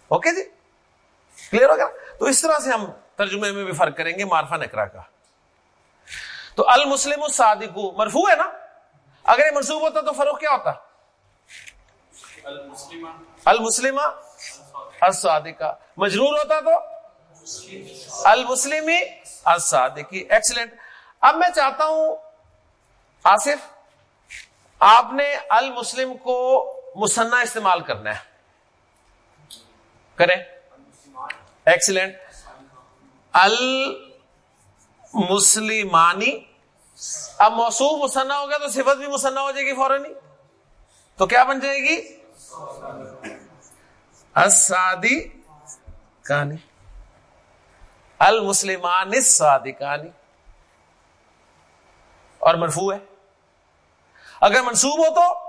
A: اوکے جی؟ کلیئر ہو گیا تو اس طرح سے ہم ترجمے میں بھی فرق کریں گے مارفا نکرا کا۔ تو المسلم الصادق مرفو ہے نا؟ اگر یہ منصوب ہوتا تو فروخ کیا ہوتا؟ المسلم الصادقہ۔ مجرور ہوتا تو؟ المسلمی الصادقی۔ ایکسلنٹ اب میں چاہتا ہوں، آصف، آپ نے المسلم کو مسنہ استعمال کرنا ہے۔ کریں۔ ایکسیلنٹ المسلمانی، اب موصوف مسنہ ہو گیا تو صفت بھی مسنہ ہو جائے گی فوراً ہی۔ تو کیا بن جائے گی؟ اسادی کہانی المسلمان سادی کہانی اور مرفوع ہے۔ اگر منصوب ہو تو؟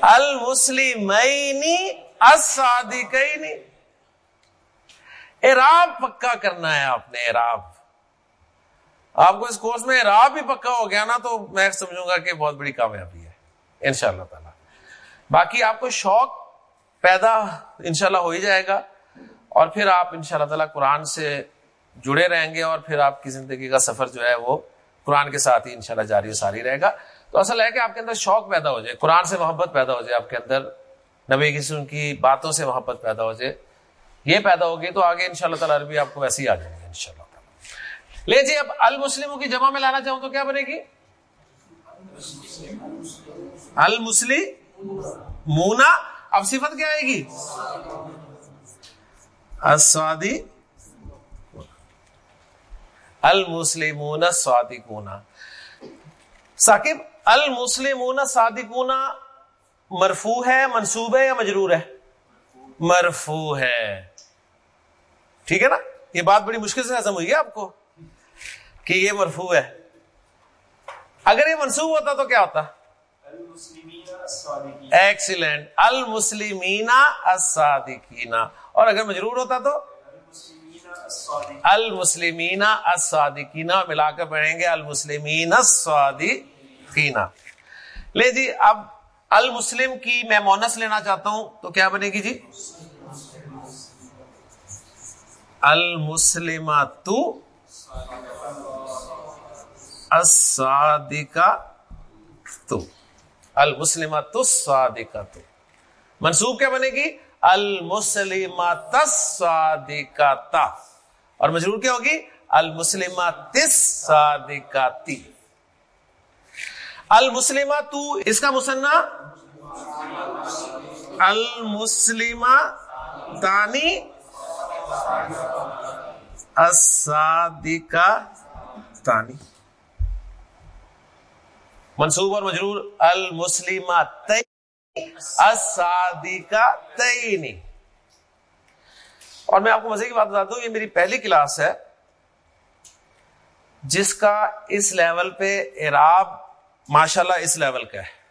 A: المسلمینی الصادقینی اراب پکا کرنا ہے آپ نے اراب آپ کو اس کورس میں اراب بھی پکا ہو گیا نا تو میں سمجھوں گا کہ بہت بڑی کامیابی۔ ہے ان شاء اللہ تعالی۔ باقی آپ کو شوق پیدا انشاءاللہ ہو ہی جائے گا اور پھر آپ ان شاء اللہ تعالیٰ قرآن سے جڑے رہیں گے اور پھر آپ کی زندگی کا سفر جو ہے وہ قرآن کے ساتھ ہی انشاءاللہ جاری و ساری رہے گا۔ تو اصل ہے کہ آپ کے اندر شوق پیدا ہو جائے، قرآن سے محبت پیدا ہو جائے، آپ کے اندر نبی قسم کی باتوں سے محبت پیدا ہو جائے، یہ پیدا ہوگی تو آگے ان شاء اللہ تعالیٰ عربی آپ کو ویسے ہی آ جائیں گے ان شاء اللہ تعالیٰ۔ لے جی اب المسلموں کی جمع میں لانا چاہوں تو کیا بنے گی؟ المسلم مونا اب صفت کیا آئے گی؟ اسوادی المسلمون صادقون ثاقب، المسلمون صادقون مرفو ہے، منصوب ہے یا مجرور ہے؟ مرفو ہے۔ ٹھیک ہے نا؟ یہ بات بڑی مشکل سے ہزم ہوئی ہے آپ کو کہ یہ مرفو ہے۔ اگر یہ منصوب ہوتا تو کیا ہوتا؟ ایکسیلنٹ المسلمین الصادقین۔ اور اگر مجرور ہوتا تو؟ المسلمین الصادقین۔ ملا کر پڑھیں گے المسلمین الصادقین۔ لے جی اب المسلم کی میں مونس لینا چاہتا ہوں تو کیا بنے گی جی؟ المسلم تو تو المسلم تو تو منصوب کیا بنے گی؟ المسلم تصادقتا اور مجرور کیا ہوگی؟ المسلم تس المسلم تو اس کا مسنا المسلم تانی تانی منصوب اور مجرور المسلم تئی اور میں آپ کو مزے کی بات بتا دوں، یہ میری پہلی کلاس ہے، جس کا اس لیول پہ اراب ماشاء اللہ اس لیول کا ہے۔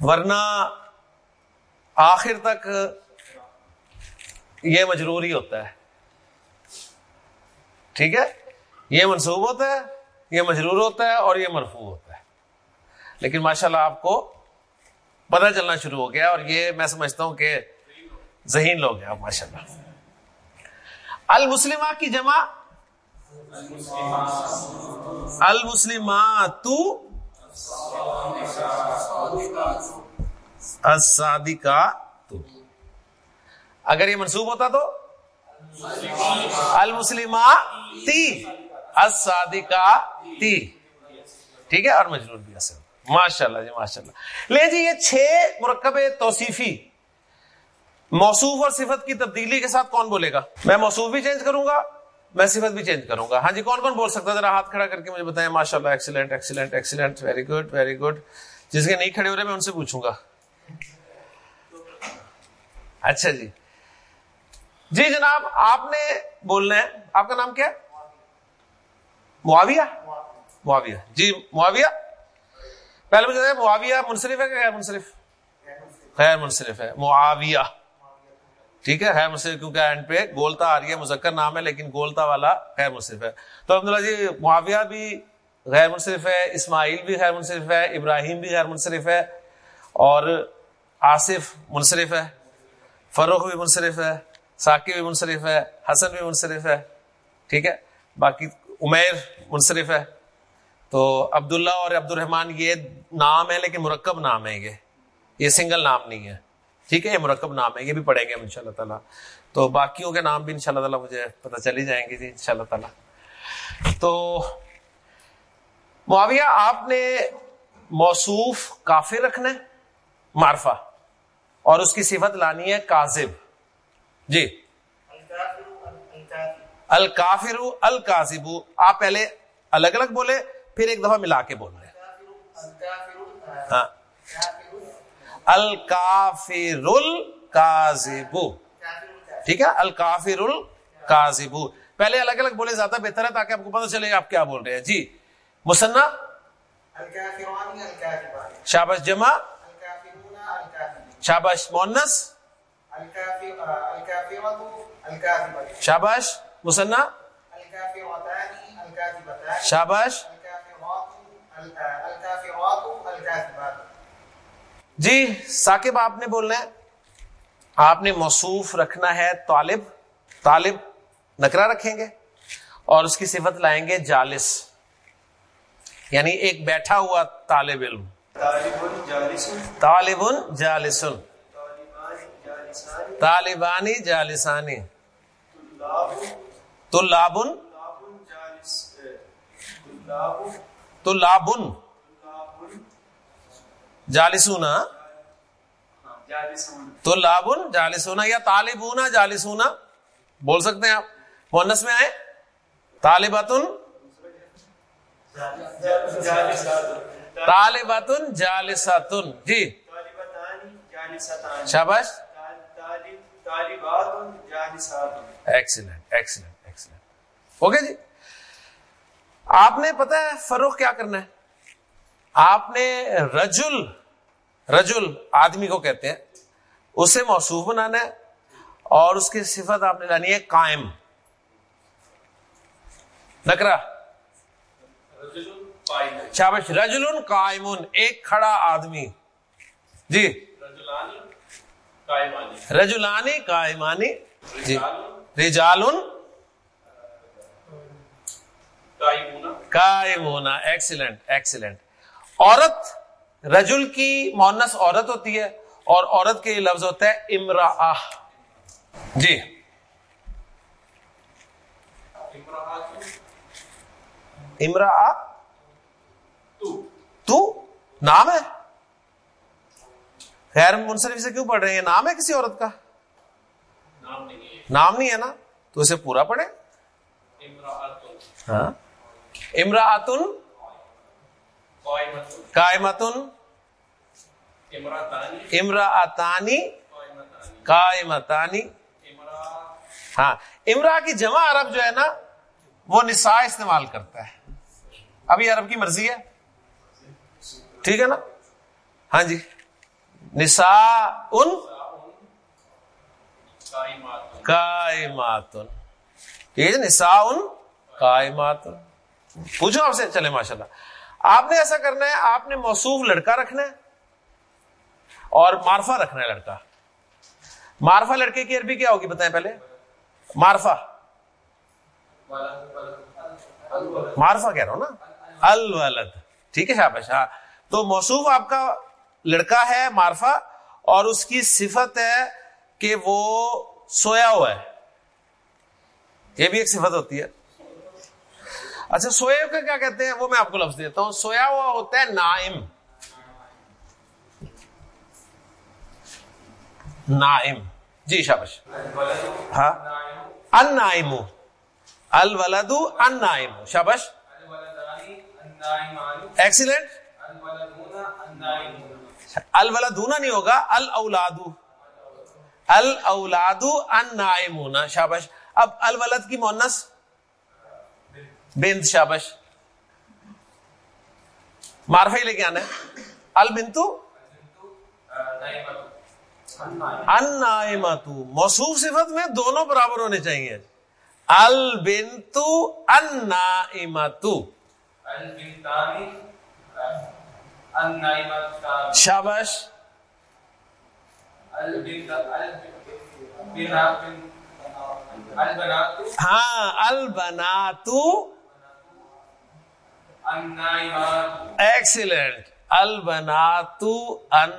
A: ورنہ آخر تک یہ مجروری ہوتا ہے۔ ٹھیک ہے؟ یہ منصوب ہوتا ہے۔ یہ مجرور ہوتا ہے اور یہ مرفوع ہوتا ہے۔ لیکن ماشاءاللہ آپ کو پتہ چلنا شروع ہو گیا اور یہ میں سمجھتا ہوں کہ ذہین لوگ ہیں آپ ماشاء اللہ المسلمہ کی جمع۔ المسلمات۔ تو اگر یہ منصوب ہوتا تو؟ المسلمہ تی۔ ٹھیک ہے؟ اور مجرور بھی اصل ماشاء اللہ جی ماشاء اللہ لے جی یہ چھ مرکب توصیفی موصوف اور صفت کی تبدیلی کے ساتھ کون بولے گا؟ میں موصوف بھی چینج کروں گا، میں صفت بھی چینج کروں گا۔ ہاں جی کون کون بول سکتا ہے؟ ذرا ہاتھ کھڑا کر کے مجھے بتائیں۔ ماشاء اللہ excellent excellent excellent very good very good جس کے نہیں کھڑے ہو رہے، میں ان سے پوچھوں گا۔ اچھا جی۔ جی جناب، آپ نے بولنا ہے۔ آپ کا نام کیا معاویہ؟ معاویہ. جی معاویہ؟ پہلے مجھے معاویہ منصرف ہے کہ غیر منصرف؟ غیر منصرف ہے. معاویہ. ٹھیک ہے خیر مصرف کیونکہ اینڈ پہ گولتا آ رہی ہے، مذکر نام ہے، لیکن گولتا والا خیر مصرف ہے۔ تو عبداللہ جی معاویہ بھی غیر منصرف ہے، اسماعیل بھی غیر منصرف ہے، ابراہیم بھی غیر منصرف ہے، اور آصف منصرف ہے، فروخ بھی منصرف ہے ثاقی بھی منصرف ہے، حسن بھی منصرف ہے، ٹھیک ہے؟ باقی عمیر منصرف ہے۔ تو عبداللہ اور عبد الرحمان یہ نام ہے لیکن مرکب نام ہے یہ۔ یہ سنگل نام نہیں ہے۔ ٹھیک ہے، یہ مرکب نام ہے، یہ بھی پڑھیں گے ہم ان شاء اللہ تعالیٰ۔ تو باقیوں کے نام بھی ان شاء اللہ تعالیٰ مجھے پتہ چلی جائیں گے جی ان شاء اللہ تعالیٰ۔ تو معاویہ، آپ نے موصوف کافر رکھنا ہے، معرفہ، اور اس کی صفت لانی ہے کاذب۔ جی۔ الکافر الکاذب آپ پہلے الگ الگ بولے پھر ایک دفعہ ملا کے بول رہے ہاں۔ الکافر الکاذب ٹھیک ہے؟ الکافر الکاذب پہلے الگ الگ بولے زیادہ بہتر ہے تاکہ آپ کو پتہ چلے آپ کیا بول رہے ہیں۔ جی۔ مسنا شابش جمع۔ شابش مونس۔ شابش مسنا شابش جی ثاقب، آپ نے بولنا ہے۔ آپ نے موصوف رکھنا ہے طالب۔ طالب نکرا رکھیں گے اور اس کی صفت لائیں گے جالس۔ یعنی ایک بیٹھا ہوا طالب علم۔ طالب جالسن۔ طالبانی جالسانی۔ تو لابن تو لابن جالسونا تو لابن جالسونا یا طالبونا جالسونا بول سکتے ہیں آپ؟ مونس میں آئے؟ طالباتن طالباتن جالساتن جی۔ شاباش؟ ایکسیلنٹ ایکسیلنٹ اوکے جی؟ آپ نے پتا ہے فروخ کیا کرنا ہے؟ آپ نے رجل رجل آدمی کو کہتے ہیں اسے موصوف بنانا ہے اور اس کی صفت آپ نے لانی ہے قائم۔ نکرا۔ شابش رجل قائم ایک کھڑا آدمی۔ جی۔ رجولانی قائمانی۔ جی۔ رجال قائمونا ایکسیلنٹ ایکسیلنٹ عورت رجل کی مونس عورت ہوتی ہے اور عورت کے لفظ ہوتا ہے امرا جی۔ امرا تو؟ نام ہے؟ خیر منصرف سے کیوں پڑھ رہے ہیں؟ نام ہے کسی عورت کا؟ نام نہیں ہے۔ نا؟ تو اسے پورا پڑھے ہاں۔ امراۃن قائمتن. امراطانی قائمتانی. ہاں امرا کی جمع عرب جو ہے نا وہ نساء استعمال کرتا ہے۔ ابھی عرب کی مرضی ہے؟ ٹھیک ہے نا؟ ہاں جی۔ نسا ان کائماتن یہ نسا ان کائماتن پوچھو آپ سے چلے ماشاء اللہ آپ نے ایسا کرنا ہے، آپ نے موصوف لڑکا رکھنا ہے اور مارفا رکھنا ہے لڑکا۔ مارفا لڑکے کی عربی کیا ہوگی بتائیں پہلے؟ مارفا۔ مارفا کہہ رہا ہوں نا؟ الولد۔ ٹھیک ہے شاہ ہاں۔ تو موصوف آپ کا لڑکا ہے مارفا اور اس کی صفت ہے کہ وہ سویا ہوا ہے۔ یہ بھی ایک صفت ہوتی ہے۔ اچھا سوئے کا کیا کہتے ہیں؟ وہ میں آپ کو لفظ دیتا ہوں۔ سویا ہوا ہوتا ہے نائم۔ نائم۔ جی شابش۔ ہاں؟ ان نائم الولد ان نائم شابش؟ ایکسیلنٹ الولدونا نہیں ہوگا، الاولاد۔ الاولاد ان نائمون شابش، اب الولد کی مونس؟ بنت شابش. مارفا ہی لے کے آنا ہے. البنتو؟ ان موصوف صفت میں دونوں برابر ہونے چاہیے. البنتو ان شابش. ہاں البناتو ایکسیلنٹ البناتو ان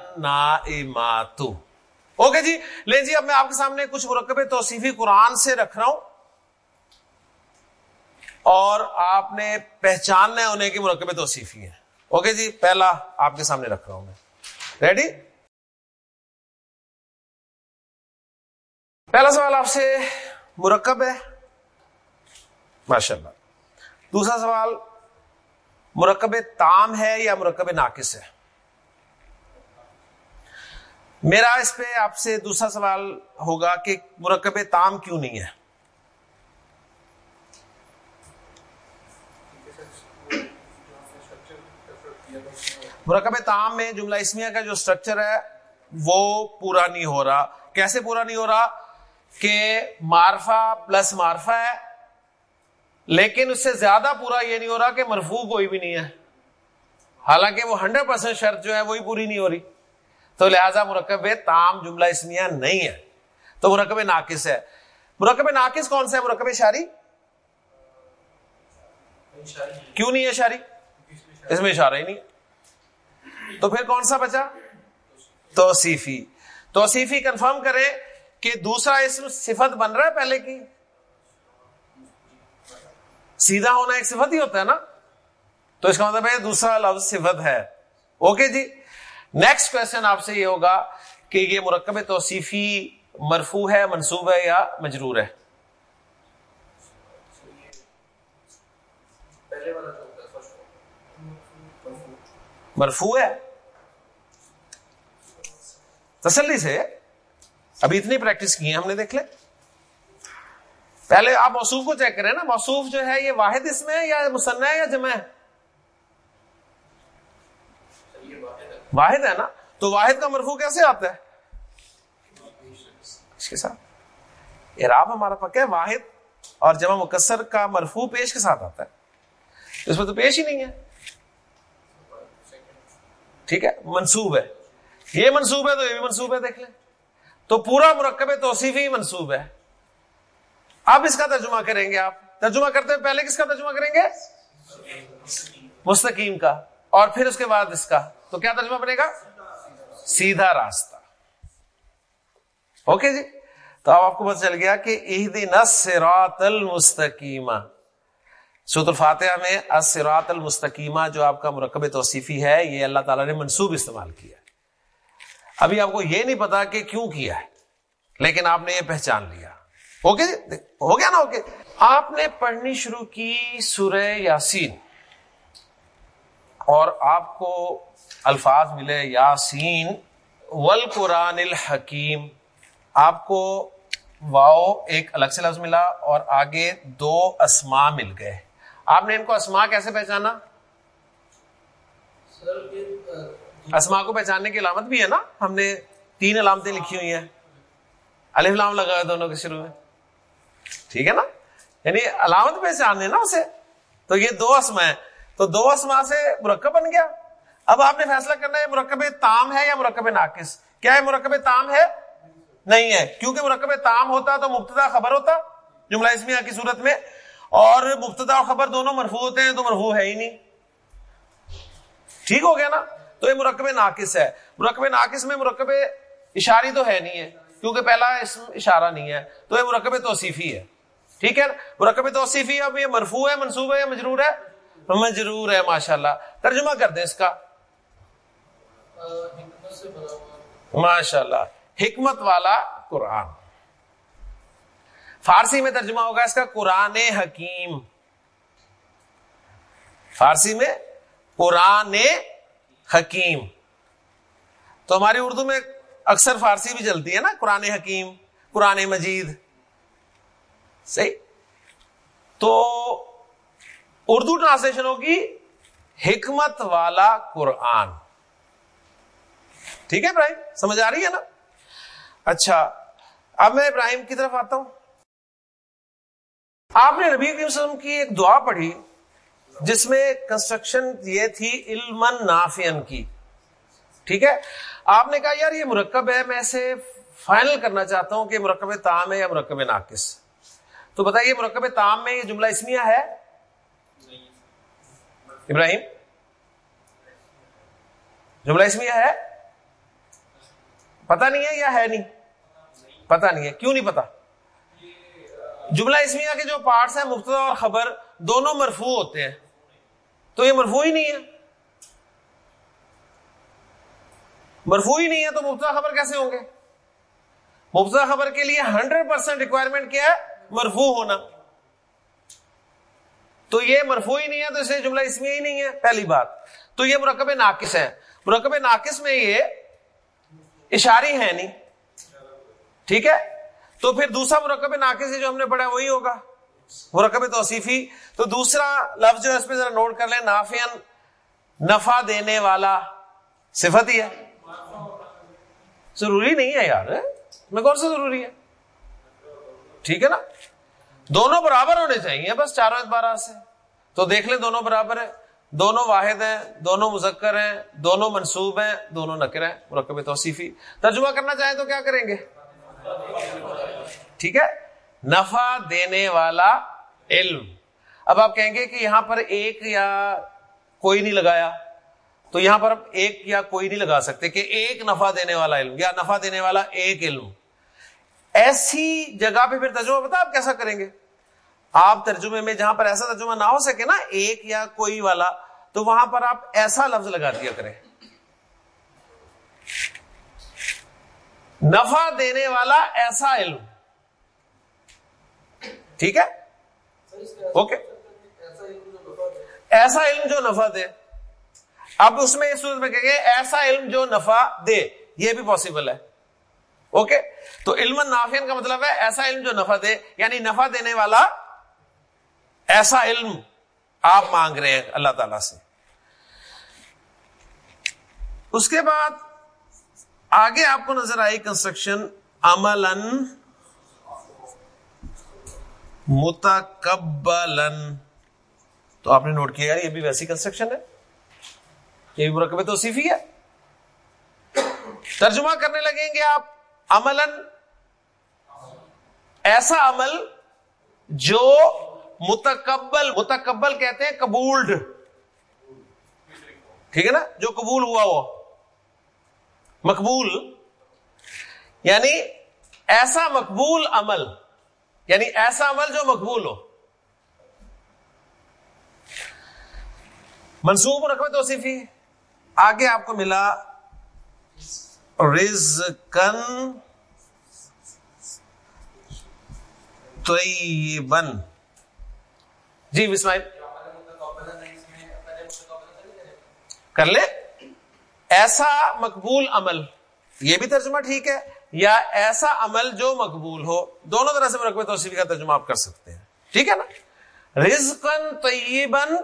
A: اوکے جی لے جی اب میں آپ کے سامنے کچھ مرکب توصیفی قرآن سے رکھ رہا ہوں۔ اور آپ نے پہچاننا ہے انہیں کی مرکب توصیفی ہے اوکے جی پہلا آپ کے سامنے رکھ رہا ہوں میں۔ ریڈی پہلا سوال آپ سے مرکب ہے۔ ماشاء اللہ دوسرا سوال مرکب تام ہے یا مرکب ناقص ہے؟ میرا اس پہ آپ سے دوسرا سوال ہوگا کہ مرکب تام کیوں نہیں ہے؟ مرکب تام میں جملہ اسمیہ کا جو اسٹرکچر ہے، وہ پورا نہیں ہو رہا۔ کیسے پورا نہیں ہو رہا؟ کہ مارفا پلس مارفا ہے لیکن اس سے زیادہ پورا یہ نہیں ہو رہا کہ مرفو کوئی بھی نہیں ہے۔ حالانکہ وہ ہنڈریڈ پرسینٹ شرط جو ہے وہی پوری نہیں ہو رہی۔ تو لہذا مرکب تام جملہ اسمیہ نہیں ہے۔ تو مرکب ناقص ہے۔ مرکب ناقص کون سا ہے؟ مرکب شاری؟ کیوں نہیں ہے شاری؟ اس میں اشارہ ہی نہیں تو پھر کون سا بچا؟ توصیفی۔ توصیفی کنفرم کرے کہ دوسرا اسم صفت بن رہا ہے پہلے کی۔ سیدھا ہونا ایک صفت ہی ہوتا ہے نا؟ تو اس کا مطلب ہے دوسرا لفظ صفت ہے۔ اوکے جی۔ نیکسٹ کوشچن آپ سے یہ ہوگا کہ یہ مرکب توصیفی مرفو ہے منصوب ہے یا مجرور ہے؟ مرفو ہے تسلی سے ابھی اتنی پریکٹس کی ہے ہم نے دیکھ لے پہلے آپ موصوف کو چیک کریں نا، موصوف جو ہے، یہ واحد اس میں یا مسنہ ہے یا جمع ہے؟ واحد ہے نا؟ تو واحد کا مرفو کیسے آتا ہے؟ اس کے ساتھ۔ اراب ہمارا پکا ہے، واحد اور جمع مکسر کا مرفو پیش کے ساتھ آتا ہے۔ اس میں تو پیش ہی نہیں ہے۔ ٹھیک ہے، منصوب ہے۔ یہ منصوب ہے تو یہ بھی منصوب ہے، دیکھ لیں۔ تو پورا مرکب توصیفی منصوب ہے۔ اب اس کا ترجمہ کریں گے آپ؟ ترجمہ کرتے ہوئے پہلے کس کا ترجمہ کریں گے؟ مستقیم کا، اور پھر اس کے بعد اس کا۔ تو کیا ترجمہ بنے گا؟ سیدھا راستہ۔ اوکے جی؟ تو اب آپ کو پتا چل گیا کہ عہد المستقیمہ سوت الفاتحہ میں اسرات المستقیمہ جو آپ کا مرکب توصیفی ہے، یہ اللہ تعالیٰ نے منصوب استعمال کیا ابھی آپ کو یہ نہیں پتا کہ کیوں کیا ہے، لیکن آپ نے یہ پہچان لیا۔ اوکے جی؟ ہو گیا نا اوکے آپ نے پڑھنی شروع کی سورہ یاسین۔ اور آپ کو الفاظ ملے یاسین ول قرآن الحکیم۔ آپ کو واؤ ایک الگ سے لفظ ملا اور آگے دو اسما مل گئے۔ آپ نے ان کو اسما کیسے پہچانا؟ اسما کو پہچاننے کی علامت بھی ہے نا۔ ہم نے تین علامتیں لکھی ہوئی ہیں۔ الفلام لگا دونوں کے شروع میں۔ ٹھیک ہے نا؟ یعنی علامت پہچاننے نا اسے۔ تو یہ دو اسما ہے تو دو اسما سے مرکب بن گیا۔ اب آپ نے فیصلہ کرنا ہے مرکب تام ہے یا مرکب ناقص؟ کیا ہے مرکب تام ہے؟ نہیں ہے۔ کیونکہ مرکب تام ہوتا تو مبتدا خبر ہوتا، جملہ اسمیہ کی صورت میں۔ اور مبتدا اور خبر دونوں مرفوع ہوتے ہیں تو مرفوع ہے ہی نہیں۔ ٹھیک ہو گیا نا؟ تو یہ مرکب ناقص ہے۔ مرکب ناقص میں مرکب اشاری تو ہے نہیں ہے۔ کیونکہ پہلا اسم اشارہ نہیں ہے، تو یہ مرکب توصیفی ہے۔ ٹھیک ہے؟ مرکب توصیفی اب یہ مرفوع ہے، منصوب ہے یا مجرور ہے؟ مجرور ہے ماشاء اللہ ترجمہ کر دیں اس کا۔ ماشاء اللہ حکمت والا قرآن۔ فارسی میں ترجمہ ہوگا اس کا، قرآن حکیم۔ فارسی میں قرآن حکیم۔ تو ہماری اردو میں اکثر فارسی بھی چلتی ہے نا، قرآن حکیم، قرآن مجید۔ صحیح؟ تو اردو ٹرانسلیشن ہوگی حکمت والا قرآن۔ ٹھیک ہے ابراہیم؟ سمجھ آ رہی ہے نا؟ اچھا اب میں ابراہیم کی طرف آتا ہوں۔ آپ نے نبی کریم وسلم کی ایک دعا پڑھی، جس میں کنسٹرکشن یہ تھی علم نافین کی۔ ٹھیک ہے؟ آپ نے کہا، یار، یہ مرکب ہے، میں اسے فائنل کرنا چاہتا ہوں کہ مرکب تام ہے یا مرکب ناقص. تو بتائیے مرکب تام میں یہ جملہ اسمیہ ہے؟ ابراہیم؟ جملہ اسمیہ ہے؟ پتا نہیں ہے یا ہے نہیں؟ پتا نہیں ہے، کیوں نہیں پتا جملہ اسمیہ کے جو پارٹس ہیں، مبتدا اور خبر، دونوں مرفوع ہوتے ہیں۔ تو یہ مرفوع ہی نہیں ہے۔ مرفوع ہی نہیں ہے تو مبتدا خبر کیسے ہوں گے؟ مبتدا خبر کے لیے ہنڈریڈ پرسینٹ ریکوائرمنٹ کیا ہے؟ مرفوع ہونا۔ تو یہ مرفوع ہی نہیں ہے تو اسے جملہ اسمیہ ہی نہیں ہے، پہلی بات۔ تو یہ مرکب ناقص ہے مرکب ناقص میں یہ اشاری ہے نہیں۔ ٹھیک ہے؟ تو پھر دوسرا مرکب ناقص جو ہم نے پڑھا وہی ہوگا۔ مرکب توصیفی۔ تو دوسرا لفظ جو ہے، اس پہ ذرا نوٹ کر لیں۔ نافین نفع دینے والا صفت ہی ہے۔ ضروری نہیں ہے یار ہاں؟ میں کون سا ضروری ہے؟ ٹھیک ہے نا؟ دونوں برابر ہونے چاہیے بس چاروں اعتبار سے۔ تو دیکھ لیں دونوں برابر ہیں، دونوں واحد ہیں، دونوں مذکر ہیں، دونوں منصوب ہیں، دونوں نکر ہیں۔ مرکب توصیفی۔ ترجمہ کرنا چاہیں تو کیا کریں گے؟ ٹھیک ہے؟ نفع دینے والا علم۔ اب آپ کہیں گے کہ یہاں پر ایک یا کوئی نہیں لگایا۔ تو یہاں پر ایک یا کوئی نہیں لگا سکتے کہ ایک نفع دینے والا علم یا نفع دینے والا ایک علم ایسی جگہ پہ پھر ترجمہ بتا آپ کیسا کریں گے؟ آپ ترجمے میں جہاں پر ایسا ترجمہ نہ ہو سکے نا ایک یا کوئی والا تو وہاں پر آپ ایسا لفظ لگا دیا کریں۔ نفع دینے والا ایسا علم۔ ٹھیک ہے؟ اوکے۔ ایسا علم جو نفع دے۔ اب اس میں اس صورت میں کہ ایسا علم جو نفع دے، یہ بھی پاسبل ہے۔ اوکے تو علم نافین کا مطلب ہے ایسا علم جو نفع دے یعنی نفع دینے والا ایسا علم آپ مانگ رہے ہیں اللہ تعالی سے۔ اس کے بعد آگے آپ کو نظر آئی کنسٹرکشن عمل متقبلن تو آپ نے نوٹ کیا یہ بھی ویسی کنسٹرکشن ہے۔ یہ بھی مرکب توصیفی ہے۔ ترجمہ کرنے لگیں گے آپ۔ عمل ایسا عمل جو متقبل متقبل کہتے ہیں قبولڈ۔ ٹھیک ہے نا؟ جو قبول ہوا وہ مقبول۔ یعنی ایسا مقبول عمل یعنی ایسا عمل جو مقبول ہو۔ منصوب رقم توصیفی۔ آگے آپ کو ملا رزقن طیبن جی بسمائل کر لے۔ ایسا مقبول عمل، یہ بھی ترجمہ ٹھیک ہے، یا ایسا عمل جو مقبول ہو، دونوں طرح سے مرکب توصیفی کا ترجمہ آپ کر سکتے ہیں۔ ٹھیک ہے نا؟ رزقن طیبن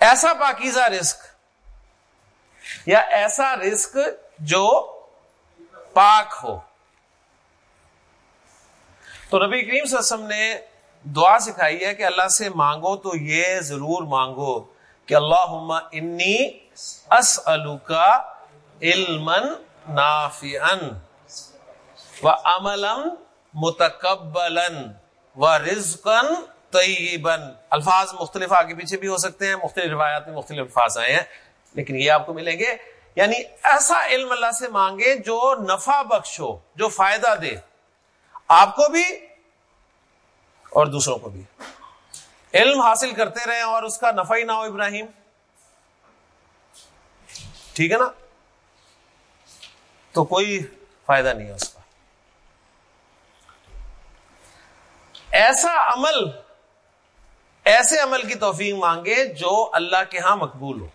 A: ایسا پاکیزہ رزق۔ یا ایسا رزق جو پاک ہو۔ تو نبی کریم صلی اللہ علیہ وسلم نے دعا سکھائی ہے کہ اللہ سے مانگو تو یہ ضرور مانگو کہ اللہ انی کا علم نافن و املم متقبل و رزقن طیبن الفاظ مختلف آگے پیچھے بھی ہو سکتے ہیں، مختلف روایات میں مختلف الفاظ آئے ہیں۔ لیکن یہ آپ کو ملیں گے۔ یعنی ایسا علم اللہ سے مانگے جو نفع بخش ہو، جو فائدہ دے۔ آپ کو بھی اور دوسروں کو بھی۔ علم حاصل کرتے رہے اور اس کا نفع ہی نہ ہو ابراہیم۔ ٹھیک ہے نا؟ تو کوئی فائدہ نہیں ہے اس کا۔ ایسا عمل، ایسے عمل کی توفیق مانگے جو اللہ کے ہاں مقبول ہو۔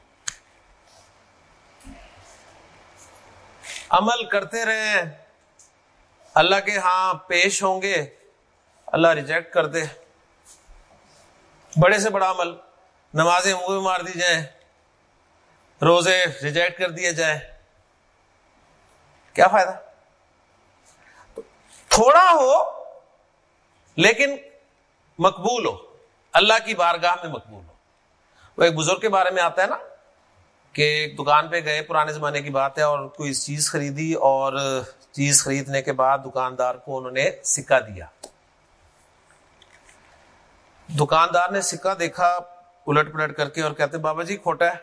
A: عمل کرتے رہے اللہ کے ہاں پیش ہوں گے۔ اللہ ریجیکٹ کر دے۔ بڑے سے بڑا عمل۔ نمازیں منہ مار دی جائیں۔ روزے ریجیکٹ کر دیے جائیں۔ کیا فائدہ؟ تھوڑا ہو لیکن مقبول ہو۔ اللہ کی بارگاہ میں مقبول ہو۔ وہ ایک بزرگ کے بارے میں آتا ہے نا۔ کہ ایک دکان پہ گئے، پرانے زمانے کی بات ہے، اور کوئی چیز خریدی اور چیز خریدنے کے بعد دکاندار کو انہوں نے سکہ دیا۔ دکاندار نے سکہ دیکھا الٹ پلٹ کر کے اور کہتے بابا جی کھوٹا ہے۔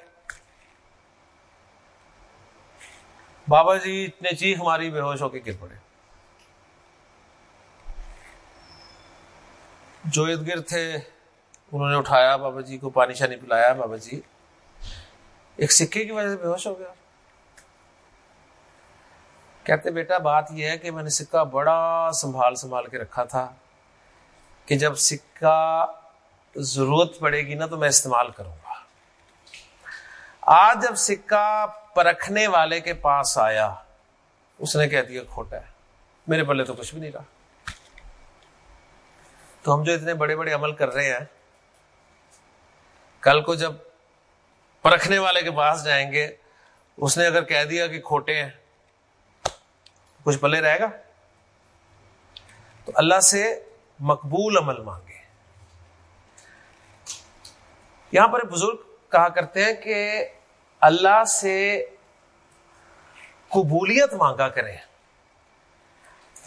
A: بابا جی اتنے چیخ ہماری بے ہوش ہو کے گر پڑے۔ جو ارد گرد تھے، انہوں نے اٹھایا، بابا جی کو پانی شانی پلایا، بابا جی۔ ایک سکے کی وجہ سے بے ہوش ہو گیا۔ کہتے بیٹا، بات یہ ہے کہ میں نے سکہ بڑا سنبھال سنبھال کے رکھا تھا کہ جب سکہ ضرورت پڑے گی نا تو میں استعمال کروں گا۔ آج جب سکہ پرکھنے والے کے پاس آیا، اس نے کہہ دیا، کھوٹا ہے، میرے پلے تو کچھ بھی نہیں رہا۔ تو ہم جو اتنے بڑے بڑے عمل کر رہے ہیں، کل کو جب پرکھنے والے کے پاس جائیں گے۔ اس نے اگر کہہ دیا کہ کھوٹے ہیں، کچھ پلے رہے گا؟ تو اللہ سے مقبول عمل مانگے۔ یہاں پر بزرگ کہا کرتے ہیں کہ اللہ سے قبولیت مانگا کریں۔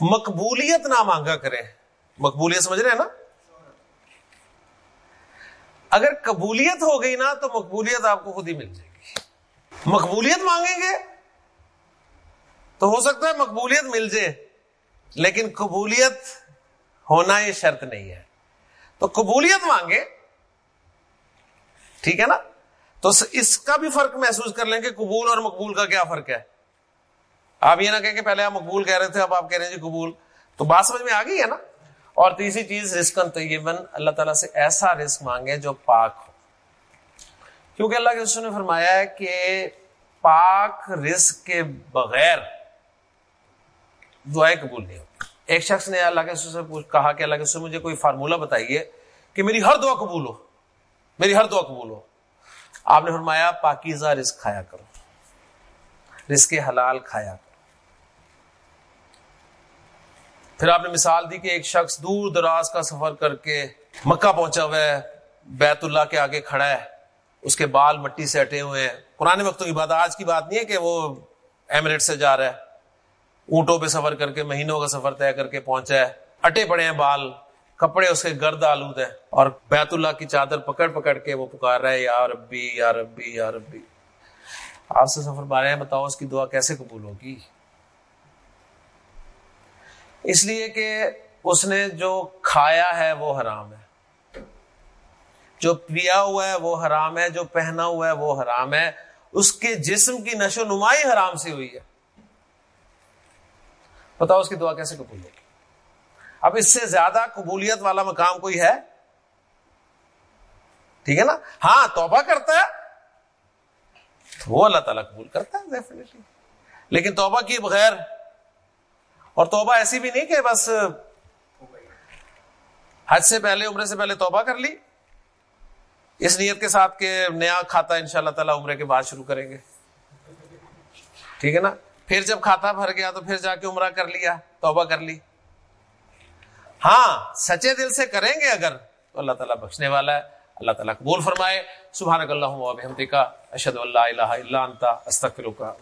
A: مقبولیت نہ مانگا کریں۔ مقبولیت سمجھ رہے ہیں نا؟ اگر قبولیت ہو گئی نا تو مقبولیت آپ کو خود ہی مل جائے گی۔ مقبولیت مانگیں گے تو ہو سکتا ہے مقبولیت مل جائے، لیکن قبولیت ہونا یہ شرط نہیں ہے۔ تو قبولیت مانگے ٹھیک ہے نا؟ تو اس کا بھی فرق محسوس کر لیں کہ قبول اور مقبول کا کیا فرق ہے۔ آپ یہ نہ کہیں کہ پہلے آپ مقبول کہہ رہے تھے، اب آپ کہہ رہے ہیں جی قبول۔ تو بات سمجھ میں آ گئی ہے نا؟ اور تیسری چیز رسک طیبن، اللہ تعالیٰ سے ایسا رسک مانگے جو پاک ہو۔ کیونکہ اللہ کے رسول نے فرمایا ہے کہ پاک رزق کے بغیر دعائیں قبول نہیں ہوتی۔ ایک شخص نے اللہ کے سے کہا کہ اللہ کے رسول مجھے کوئی فارمولہ بتائیے کہ میری ہر دعا قبول ہو۔ میری ہر دعا قبول ہو۔ آپ نے فرمایا، پاکیزہ رزق کھایا کرو۔ رزق حلال کھایا کرو۔ پھر آپ نے مثال دی کہ ایک شخص دور دراز کا سفر کر کے مکہ پہنچا ہوا ہے، بیت اللہ کے آگے کھڑا ہے۔ اس کے بال مٹی سے اٹے ہوئے ہیں۔ پرانے وقتوں کی بات، آج کی بات نہیں ہے کہ وہ ایمریٹ سے جا رہا ہے۔ اونٹوں پہ سفر کر کے، مہینوں کا سفر طے کر کے پہنچا ہے۔ اٹے پڑے ہیں بال، کپڑے اس کے گرد آلود ہیں۔ اور بیت اللہ کی چادر پکڑ پکڑ کے وہ پکار رہا ہے، یا ربی یا ربی یا ربی۔ آپ سے سفر بارے ہیں بتاؤ، اس کی دعا کیسے قبول ہوگی؟ اس لیے کہ اس نے جو کھایا ہے وہ حرام ہے۔ جو پیا ہوا ہے وہ حرام ہے، جو پہنا ہوا ہے وہ حرام ہے۔ اس کے جسم کی نشو نمائی حرام سے ہوئی ہے۔ بتاؤ اس کی دعا کیسے قبول ہوگی؟ اب اس سے زیادہ قبولیت والا مقام کوئی ہے؟ ٹھیک ہے نا؟ ہاں توبہ کرتا ہے۔ وہ اللہ تعالیٰ قبول کرتا ہے لیکن توبہ کی بغیر اور توبہ ایسی بھی نہیں کہ بس حج سے پہلے، عمرے سے پہلے توبہ کر لی۔ اس نیت کے ساتھ کہ نیا کھاتا ان شاء اللہ تعالیٰ عمرے کے بعد شروع کریں گے۔ ٹھیک ہے نا؟ پھر جب کھاتا بھر گیا تو پھر جا کے عمرہ کر لیا، توبہ کر لی۔ ہاں سچے دل سے کریں گے اگر تو اللہ تعالیٰ بخشنے والا ہے۔ اللہ تعالیٰ قبول فرمائے۔ سبحان اللہ اشد اللہ اللہ انتا استقر کا